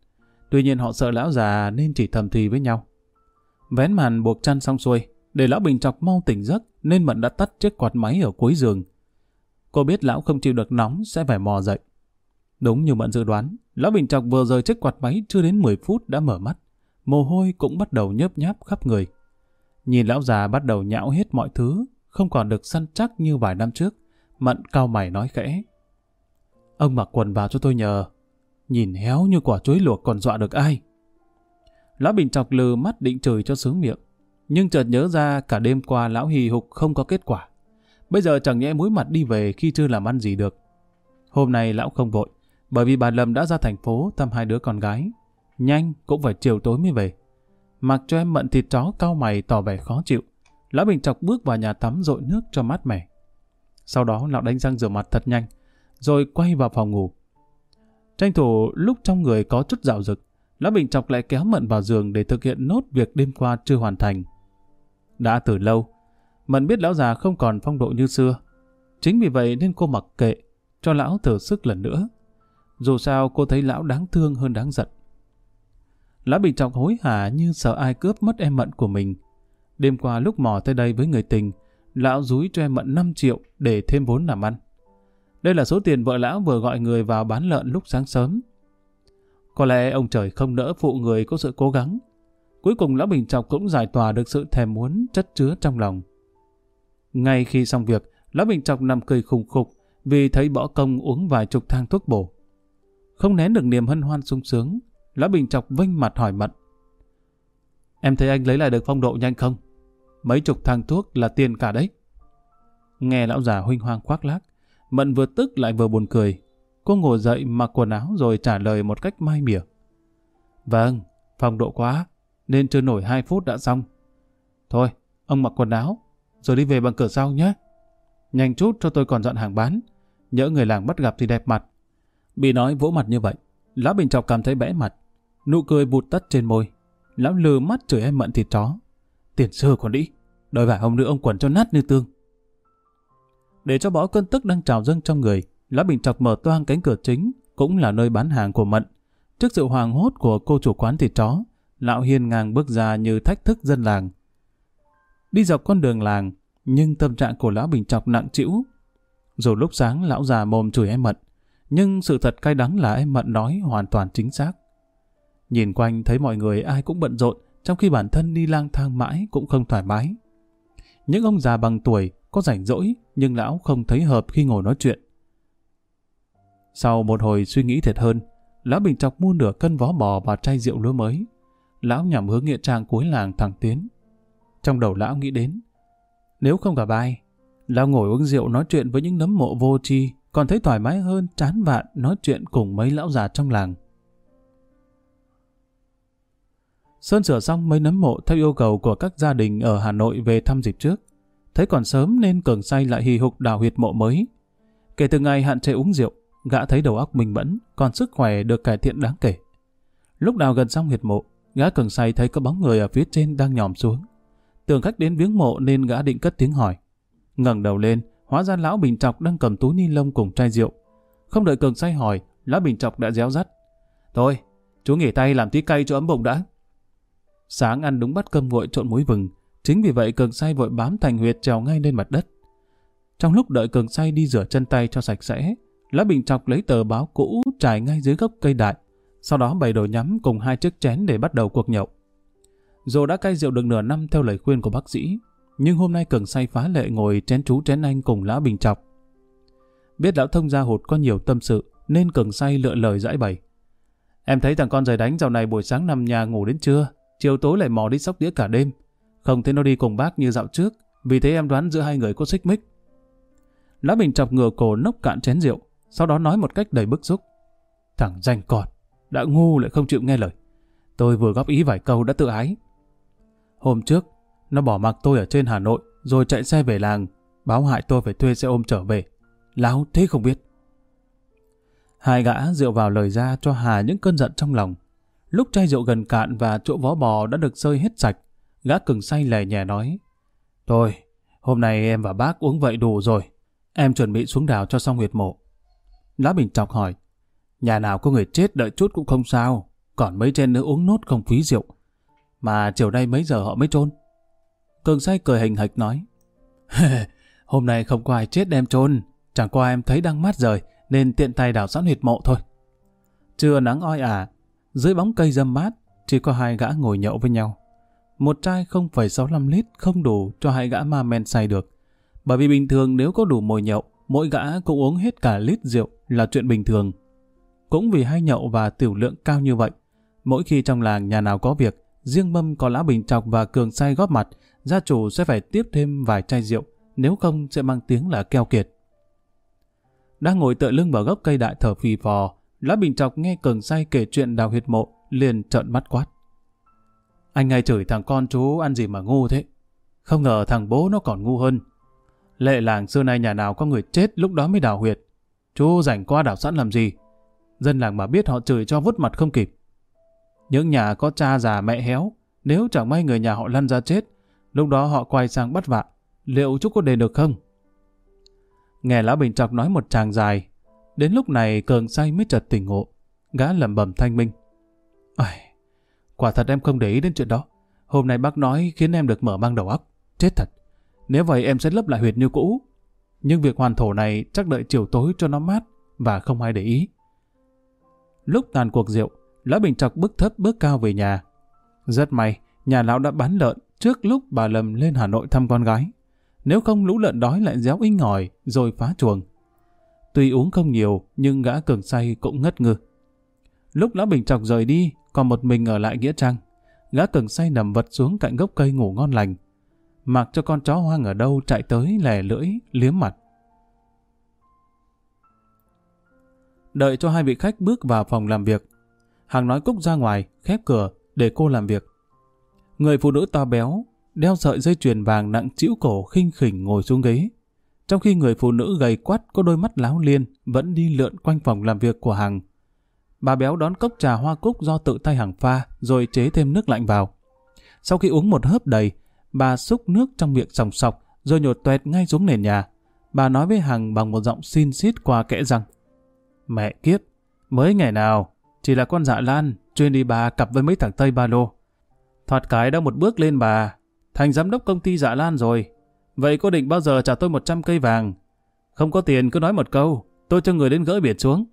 Tuy nhiên họ sợ lão già nên chỉ thầm thì với nhau. Vén màn buộc chăn xong xuôi, để lão bình chọc mau tỉnh giấc nên Mận đã tắt chiếc quạt máy ở cuối giường. Cô biết lão không chịu được nóng sẽ phải mò dậy. Đúng như Mận dự đoán, lão bình chọc vừa rời chiếc quạt máy chưa đến 10 phút đã mở mắt. Mồ hôi cũng bắt đầu nhớp nháp khắp người. Nhìn lão già bắt đầu nhão hết mọi thứ, không còn được săn chắc như vài năm trước. Mận cao mày nói khẽ. Ông mặc quần vào cho tôi nhờ, nhìn héo như quả chuối luộc còn dọa được ai. Lão Bình chọc lừ mắt định chửi cho sướng miệng, nhưng chợt nhớ ra cả đêm qua lão hì hục không có kết quả. Bây giờ chẳng nhẽ mũi mặt đi về khi chưa làm ăn gì được. Hôm nay lão không vội, bởi vì bà Lâm đã ra thành phố thăm hai đứa con gái. Nhanh cũng phải chiều tối mới về. Mặc cho em mận thịt chó cao mày tỏ vẻ khó chịu. Lão Bình chọc bước vào nhà tắm rội nước cho mát mẻ. Sau đó lão đánh răng rửa mặt thật nhanh, rồi quay vào phòng ngủ. Tranh thủ lúc trong người có chút dạo dực, Lão Bình Chọc lại kéo Mận vào giường để thực hiện nốt việc đêm qua chưa hoàn thành. Đã từ lâu, Mận biết lão già không còn phong độ như xưa. Chính vì vậy nên cô mặc kệ, cho lão thử sức lần nữa. Dù sao cô thấy lão đáng thương hơn đáng giận. Lão Bình Chọc hối hả như sợ ai cướp mất em Mận của mình. Đêm qua lúc mò tới đây với người tình, lão rúi cho em Mận 5 triệu để thêm vốn làm ăn. Đây là số tiền vợ lão vừa gọi người vào bán lợn lúc sáng sớm. Có lẽ ông trời không nỡ phụ người có sự cố gắng. Cuối cùng lão Bình Chọc cũng giải tỏa được sự thèm muốn chất chứa trong lòng. Ngay khi xong việc, lão Bình Chọc nằm cười khùng khục vì thấy bỏ công uống vài chục thang thuốc bổ. Không nén được niềm hân hoan sung sướng, lão Bình Chọc vinh mặt hỏi mận. Em thấy anh lấy lại được phong độ nhanh không? Mấy chục thang thuốc là tiền cả đấy. Nghe lão già huynh hoang khoác lác, Mận vừa tức lại vừa buồn cười. Cô ngồi dậy mặc quần áo rồi trả lời một cách mai mỉa. Vâng, phong độ quá, nên chưa nổi 2 phút đã xong. Thôi, ông mặc quần áo, rồi đi về bằng cửa sau nhé. Nhanh chút cho tôi còn dọn hàng bán, nhỡ người làng bắt gặp thì đẹp mặt. Bị nói vỗ mặt như vậy, Lão Bình Chọc cảm thấy bẽ mặt, nụ cười bụt tất trên môi. Lão lừa mắt chửi em mận thịt chó. Tiền xưa còn đi, đòi vả hôm nữa ông quần cho nát như tương. Để cho bỏ cơn tức đang trào dâng trong người, Lão Bình Chọc mở toang cánh cửa chính, cũng là nơi bán hàng của Mận. Trước sự hoàng hốt của cô chủ quán thịt chó, Lão hiên ngang bước ra như thách thức dân làng. Đi dọc con đường làng, nhưng tâm trạng của Lão Bình Chọc nặng trĩu. Dù lúc sáng lão già mồm chửi em Mận, nhưng sự thật cay đắng là em Mận nói hoàn toàn chính xác. Nhìn quanh thấy mọi người ai cũng bận rộn, trong khi bản thân đi lang thang mãi cũng không thoải mái. Những ông già bằng tuổi có rảnh rỗi, nhưng lão không thấy hợp khi ngồi nói chuyện. Sau một hồi suy nghĩ thiệt hơn, lão bình chọc mua nửa cân vó bò và chai rượu lúa mới. Lão nhằm hướng nghĩa trang cuối làng thẳng tiến. Trong đầu lão nghĩ đến, nếu không gặp ai, lão ngồi uống rượu nói chuyện với những nấm mộ vô tri còn thấy thoải mái hơn chán vạn nói chuyện cùng mấy lão già trong làng. Sơn sửa xong mấy nấm mộ theo yêu cầu của các gia đình ở Hà Nội về thăm dịp trước. Thấy còn sớm nên cường say lại hì hục đào huyệt mộ mới. Kể từ ngày hạn chế uống rượu, gã thấy đầu óc mình bẫn, còn sức khỏe được cải thiện đáng kể. Lúc đào gần xong huyệt mộ, gã cường say thấy có bóng người ở phía trên đang nhòm xuống. Tưởng khách đến viếng mộ nên gã định cất tiếng hỏi. ngẩng đầu lên, hóa ra lão Bình Trọc đang cầm túi ni lông cùng chai rượu. Không đợi cường say hỏi, lão Bình Trọc đã réo rắt. Thôi, chú nghỉ tay làm tí cay cho ấm bụng đã. Sáng ăn đúng bát cơm nguội trộn muối vừng, chính vì vậy cường say vội bám thành huyệt trèo ngay lên mặt đất. Trong lúc đợi cường say đi rửa chân tay cho sạch sẽ, Lã Bình Chọc lấy tờ báo cũ trải ngay dưới gốc cây đại, sau đó bày đồ nhắm cùng hai chiếc chén để bắt đầu cuộc nhậu. Dù đã cai rượu được nửa năm theo lời khuyên của bác sĩ, nhưng hôm nay cường say phá lệ ngồi chén chú chén anh cùng Lã Bình Chọc. Biết lão thông gia hụt có nhiều tâm sự, nên cường say lựa lời giải bày. Em thấy thằng con rời đánh dạo này buổi sáng nằm nhà ngủ đến trưa, chiều tối lại mò đi sóc đĩa cả đêm. Không thấy nó đi cùng bác như dạo trước, vì thế em đoán giữa hai người có xích mích. Lã Bình chọc ngửa cổ nốc cạn chén rượu, sau đó nói một cách đầy bức xúc. Thằng danh con, đã ngu lại không chịu nghe lời. Tôi vừa góp ý vài câu đã tự ái. Hôm trước, nó bỏ mặc tôi ở trên Hà Nội, rồi chạy xe về làng, báo hại tôi phải thuê xe ôm trở về. Láo thế không biết. Hai gã rượu vào lời ra cho Hà những cơn giận trong lòng. Lúc chai rượu gần cạn và chỗ vó bò đã được sơi hết sạch, gã cừng say lè nhẹ nói. Thôi, hôm nay em và bác uống vậy đủ rồi. Em chuẩn bị xuống đảo cho xong huyệt mộ. lá Bình chọc hỏi. Nhà nào có người chết đợi chút cũng không sao. Còn mấy trên nữa uống nốt không phí rượu. Mà chiều nay mấy giờ họ mới trôn? Cường say cười hình hạch nói. Hôm nay không có ai chết đem trôn. Chẳng qua em thấy đang mát rời nên tiện tay đào sẵn huyệt mộ thôi. Trưa nắng oi ả, dưới bóng cây dâm mát, chỉ có hai gã ngồi nhậu với nhau. Một chai 0,65 lít không đủ cho hai gã ma men say được. Bởi vì bình thường nếu có đủ mồi nhậu, mỗi gã cũng uống hết cả lít rượu là chuyện bình thường. Cũng vì hai nhậu và tiểu lượng cao như vậy, mỗi khi trong làng nhà nào có việc, riêng mâm có lã bình chọc và cường say góp mặt, gia chủ sẽ phải tiếp thêm vài chai rượu, nếu không sẽ mang tiếng là keo kiệt. Đang ngồi tựa lưng vào gốc cây đại thở phì phò, lã bình chọc nghe cường say kể chuyện đào huyệt mộ, liền trợn mắt quát. Anh ngay chửi thằng con chú ăn gì mà ngu thế. Không ngờ thằng bố nó còn ngu hơn. Lệ làng xưa nay nhà nào có người chết lúc đó mới đào huyệt. Chú rảnh qua đào sẵn làm gì? Dân làng mà biết họ chửi cho vứt mặt không kịp. Những nhà có cha già mẹ héo, nếu chẳng may người nhà họ lăn ra chết, lúc đó họ quay sang bắt vạ. Liệu chú có đền được không? Nghe Lão Bình Trọc nói một tràng dài. Đến lúc này cường say mới chợt tỉnh ngộ. Gã lẩm bẩm thanh minh. Ây, quả thật em không để ý đến chuyện đó. Hôm nay bác nói khiến em được mở mang đầu óc. Chết thật. Nếu vậy em sẽ lấp lại huyệt như cũ. Nhưng việc hoàn thổ này chắc đợi chiều tối cho nó mát và không ai để ý. Lúc tàn cuộc rượu, Lão Bình Trọc bước thấp bước cao về nhà. Rất may, nhà lão đã bán lợn trước lúc bà Lâm lên Hà Nội thăm con gái. Nếu không lũ lợn đói lại réo inh ngòi rồi phá chuồng. Tuy uống không nhiều nhưng gã cường say cũng ngất ngư. Lúc Lão Bình Trọc rời đi, còn một mình ở lại Nghĩa Trang. Gã từng say nằm vật xuống cạnh gốc cây ngủ ngon lành. Mặc cho con chó hoang ở đâu chạy tới lè lưỡi, liếm mặt. Đợi cho hai vị khách bước vào phòng làm việc. Hằng nói Cúc ra ngoài, khép cửa, để cô làm việc. Người phụ nữ to béo, đeo sợi dây chuyền vàng nặng chĩu cổ khinh khỉnh ngồi xuống ghế. Trong khi người phụ nữ gầy quắt có đôi mắt láo liên vẫn đi lượn quanh phòng làm việc của Hằng. Bà béo đón cốc trà hoa cúc do tự tay Hằng pha rồi chế thêm nước lạnh vào. Sau khi uống một hớp đầy, bà xúc nước trong miệng sòng sọc rồi nhột tuẹt ngay xuống nền nhà. Bà nói với Hằng bằng một giọng xin xít qua kẽ răng. Mẹ kiếp, mới ngày nào, chỉ là con dạ lan, chuyên đi bà cặp với mấy thằng Tây ba lô. Thoạt cái đã một bước lên bà, thành giám đốc công ty dạ lan rồi. Vậy cô định bao giờ trả tôi 100 cây vàng? Không có tiền cứ nói một câu, tôi cho người đến gỡ biển xuống.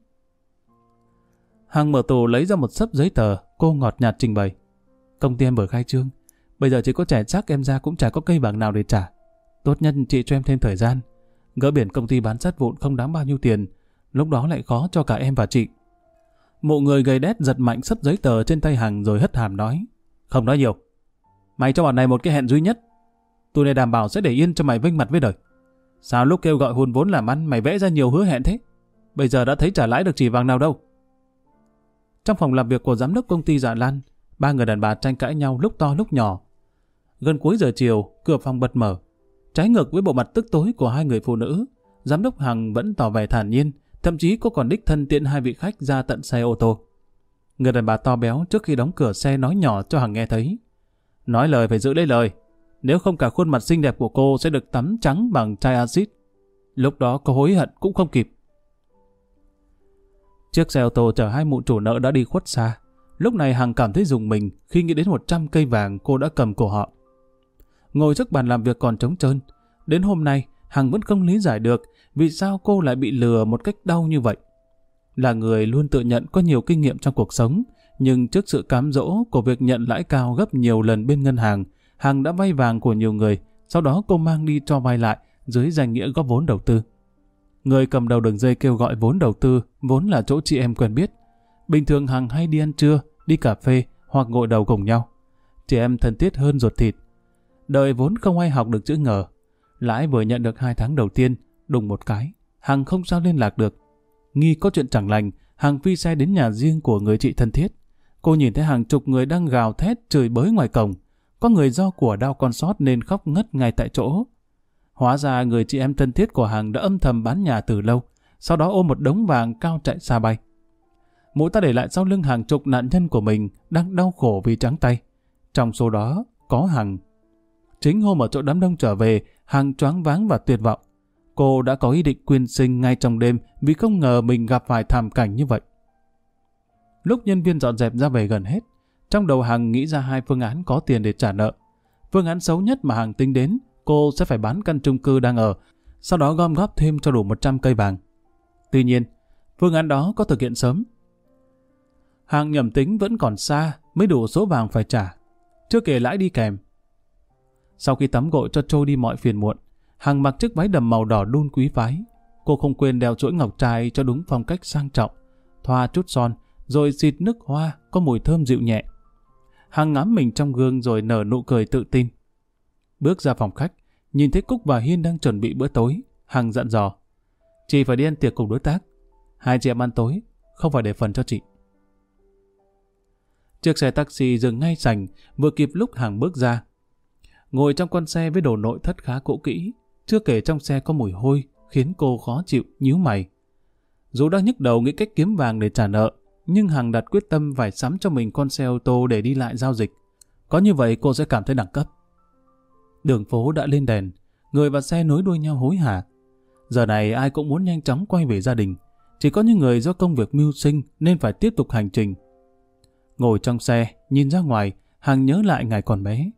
Hằng mở tủ lấy ra một sấp giấy tờ, cô ngọt nhạt trình bày. Công ty em vừa khai trương, bây giờ chỉ có trẻ chắc em ra cũng chả có cây vàng nào để trả. Tốt nhất chị cho em thêm thời gian. Gỡ biển công ty bán sắt vụn không đáng bao nhiêu tiền, lúc đó lại khó cho cả em và chị. Mụ người gầy đét giật mạnh sấp giấy tờ trên tay Hằng rồi hất hàm nói. Không nói nhiều. Mày cho bọn này một cái hẹn duy nhất. Tôi này đảm bảo sẽ để yên cho mày vinh mặt với đời. Sao lúc kêu gọi hùn vốn làm ăn mày vẽ ra nhiều hứa hẹn thế? Bây giờ đã thấy trả lãi được chỉ vàng nào đâu. Trong phòng làm việc của giám đốc công ty Dạ Lan, ba người đàn bà tranh cãi nhau lúc to lúc nhỏ. Gần cuối giờ chiều, cửa phòng bật mở. Trái ngược với bộ mặt tức tối của hai người phụ nữ, giám đốc Hằng vẫn tỏ vẻ thản nhiên, thậm chí cô còn đích thân tiện hai vị khách ra tận xe ô tô. Người đàn bà to béo trước khi đóng cửa xe nói nhỏ cho Hằng nghe thấy. Nói lời phải giữ lấy lời, nếu không cả khuôn mặt xinh đẹp của cô sẽ được tắm trắng bằng chai axit. Lúc đó cô hối hận cũng không kịp. Chiếc xe ô tô chở hai mụ chủ nợ đã đi khuất xa. Lúc này Hằng cảm thấy dùng mình khi nghĩ đến 100 cây vàng cô đã cầm của họ. Ngồi trước bàn làm việc còn trống trơn. Đến hôm nay, Hằng vẫn không lý giải được vì sao cô lại bị lừa một cách đau như vậy. Là người luôn tự nhận có nhiều kinh nghiệm trong cuộc sống, nhưng trước sự cám dỗ của việc nhận lãi cao gấp nhiều lần bên ngân hàng, Hằng đã vay vàng của nhiều người, sau đó cô mang đi cho vay lại dưới danh nghĩa góp vốn đầu tư. Người cầm đầu đường dây kêu gọi vốn đầu tư vốn là chỗ chị em quen biết. Bình thường Hằng hay đi ăn trưa, đi cà phê hoặc ngồi đầu cùng nhau. Chị em thân thiết hơn ruột thịt. đời vốn không ai học được chữ ngờ. Lãi vừa nhận được hai tháng đầu tiên, đùng một cái. Hằng không sao liên lạc được. Nghi có chuyện chẳng lành, Hằng phi xe đến nhà riêng của người chị thân thiết. Cô nhìn thấy hàng chục người đang gào thét chửi bới ngoài cổng. Có người do của đau con sót nên khóc ngất ngay tại chỗ. Hóa ra người chị em thân thiết của Hằng đã âm thầm bán nhà từ lâu, sau đó ôm một đống vàng cao chạy xa bay. Mụ ta để lại sau lưng hàng chục nạn nhân của mình đang đau khổ vì trắng tay. Trong số đó có Hằng. Chính hôm ở chỗ đám đông trở về, Hằng choáng váng và tuyệt vọng. Cô đã có ý định quyên sinh ngay trong đêm vì không ngờ mình gặp phải thảm cảnh như vậy. Lúc nhân viên dọn dẹp ra về gần hết, trong đầu Hằng nghĩ ra hai phương án có tiền để trả nợ. Phương án xấu nhất mà Hằng tính đến, cô sẽ phải bán căn chung cư đang ở, sau đó gom góp thêm cho đủ 100 cây vàng. Tuy nhiên, phương án đó có thực hiện sớm. Hàng nhầm tính vẫn còn xa mới đủ số vàng phải trả, chưa kể lãi đi kèm. Sau khi tắm gội cho trôi đi mọi phiền muộn, Hằng mặc chiếc váy đầm màu đỏ đun quý phái. Cô không quên đeo chuỗi ngọc trai cho đúng phong cách sang trọng, thoa chút son, rồi xịt nước hoa có mùi thơm dịu nhẹ. Hằng ngắm mình trong gương rồi nở nụ cười tự tin. Bước ra phòng khách, nhìn thấy Cúc và Hiên đang chuẩn bị bữa tối, Hằng dặn dò. Chị phải đi ăn tiệc cùng đối tác. Hai chị em ăn tối, không phải để phần cho chị. Chiếc xe taxi dừng ngay sành, vừa kịp lúc Hằng bước ra. Ngồi trong con xe với đồ nội thất khá cũ kỹ, chưa kể trong xe có mùi hôi, khiến cô khó chịu, nhíu mày. Dù đang nhức đầu nghĩ cách kiếm vàng để trả nợ, nhưng Hằng đặt quyết tâm phải sắm cho mình con xe ô tô để đi lại giao dịch. Có như vậy cô sẽ cảm thấy đẳng cấp. Đường phố đã lên đèn, người và xe nối đuôi nhau hối hả. Giờ này ai cũng muốn nhanh chóng quay về gia đình. Chỉ có những người do công việc mưu sinh nên phải tiếp tục hành trình. Ngồi trong xe, nhìn ra ngoài, Hằng nhớ lại ngày còn bé.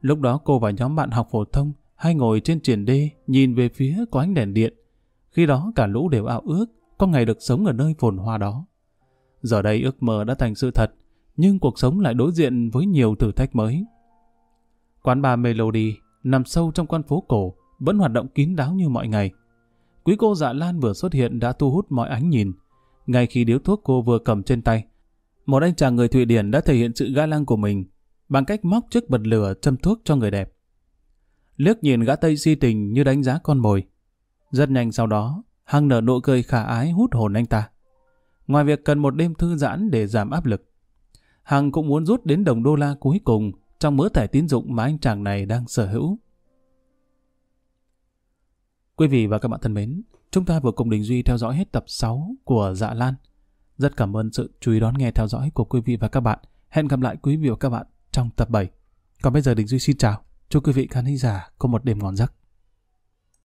Lúc đó cô và nhóm bạn học phổ thông hay ngồi trên triển đê nhìn về phía có ánh đèn điện. Khi đó cả lũ đều ao ước có ngày được sống ở nơi phồn hoa đó. Giờ đây ước mơ đã thành sự thật, nhưng cuộc sống lại đối diện với nhiều thử thách mới. Quán bar Melody nằm sâu trong con phố cổ, vẫn hoạt động kín đáo như mọi ngày. Quý cô dạ Lan vừa xuất hiện đã thu hút mọi ánh nhìn. Ngay khi điếu thuốc cô vừa cầm trên tay, một anh chàng người Thụy Điển đã thể hiện sự ga lăng của mình bằng cách móc chiếc bật lửa châm thuốc cho người đẹp. Liếc nhìn gã Tây si tình như đánh giá con mồi. Rất nhanh sau đó, Hằng nở nụ cười khả ái hút hồn anh ta. Ngoài việc cần một đêm thư giãn để giảm áp lực, Hằng cũng muốn rút đến đồng đô la cuối cùng trong mớ thẻ tín dụng mà anh chàng này đang sở hữu. Quý vị và các bạn thân mến, chúng ta vừa cùng Đình Duy theo dõi hết tập 6 của Dạ Lan. Rất cảm ơn sự chú ý đón nghe theo dõi của quý vị và các bạn. Hẹn gặp lại quý vị và các bạn trong tập 7. Còn bây giờ Đình Duy xin chào. Chúc quý vị khán giả có một đêm ngon giấc.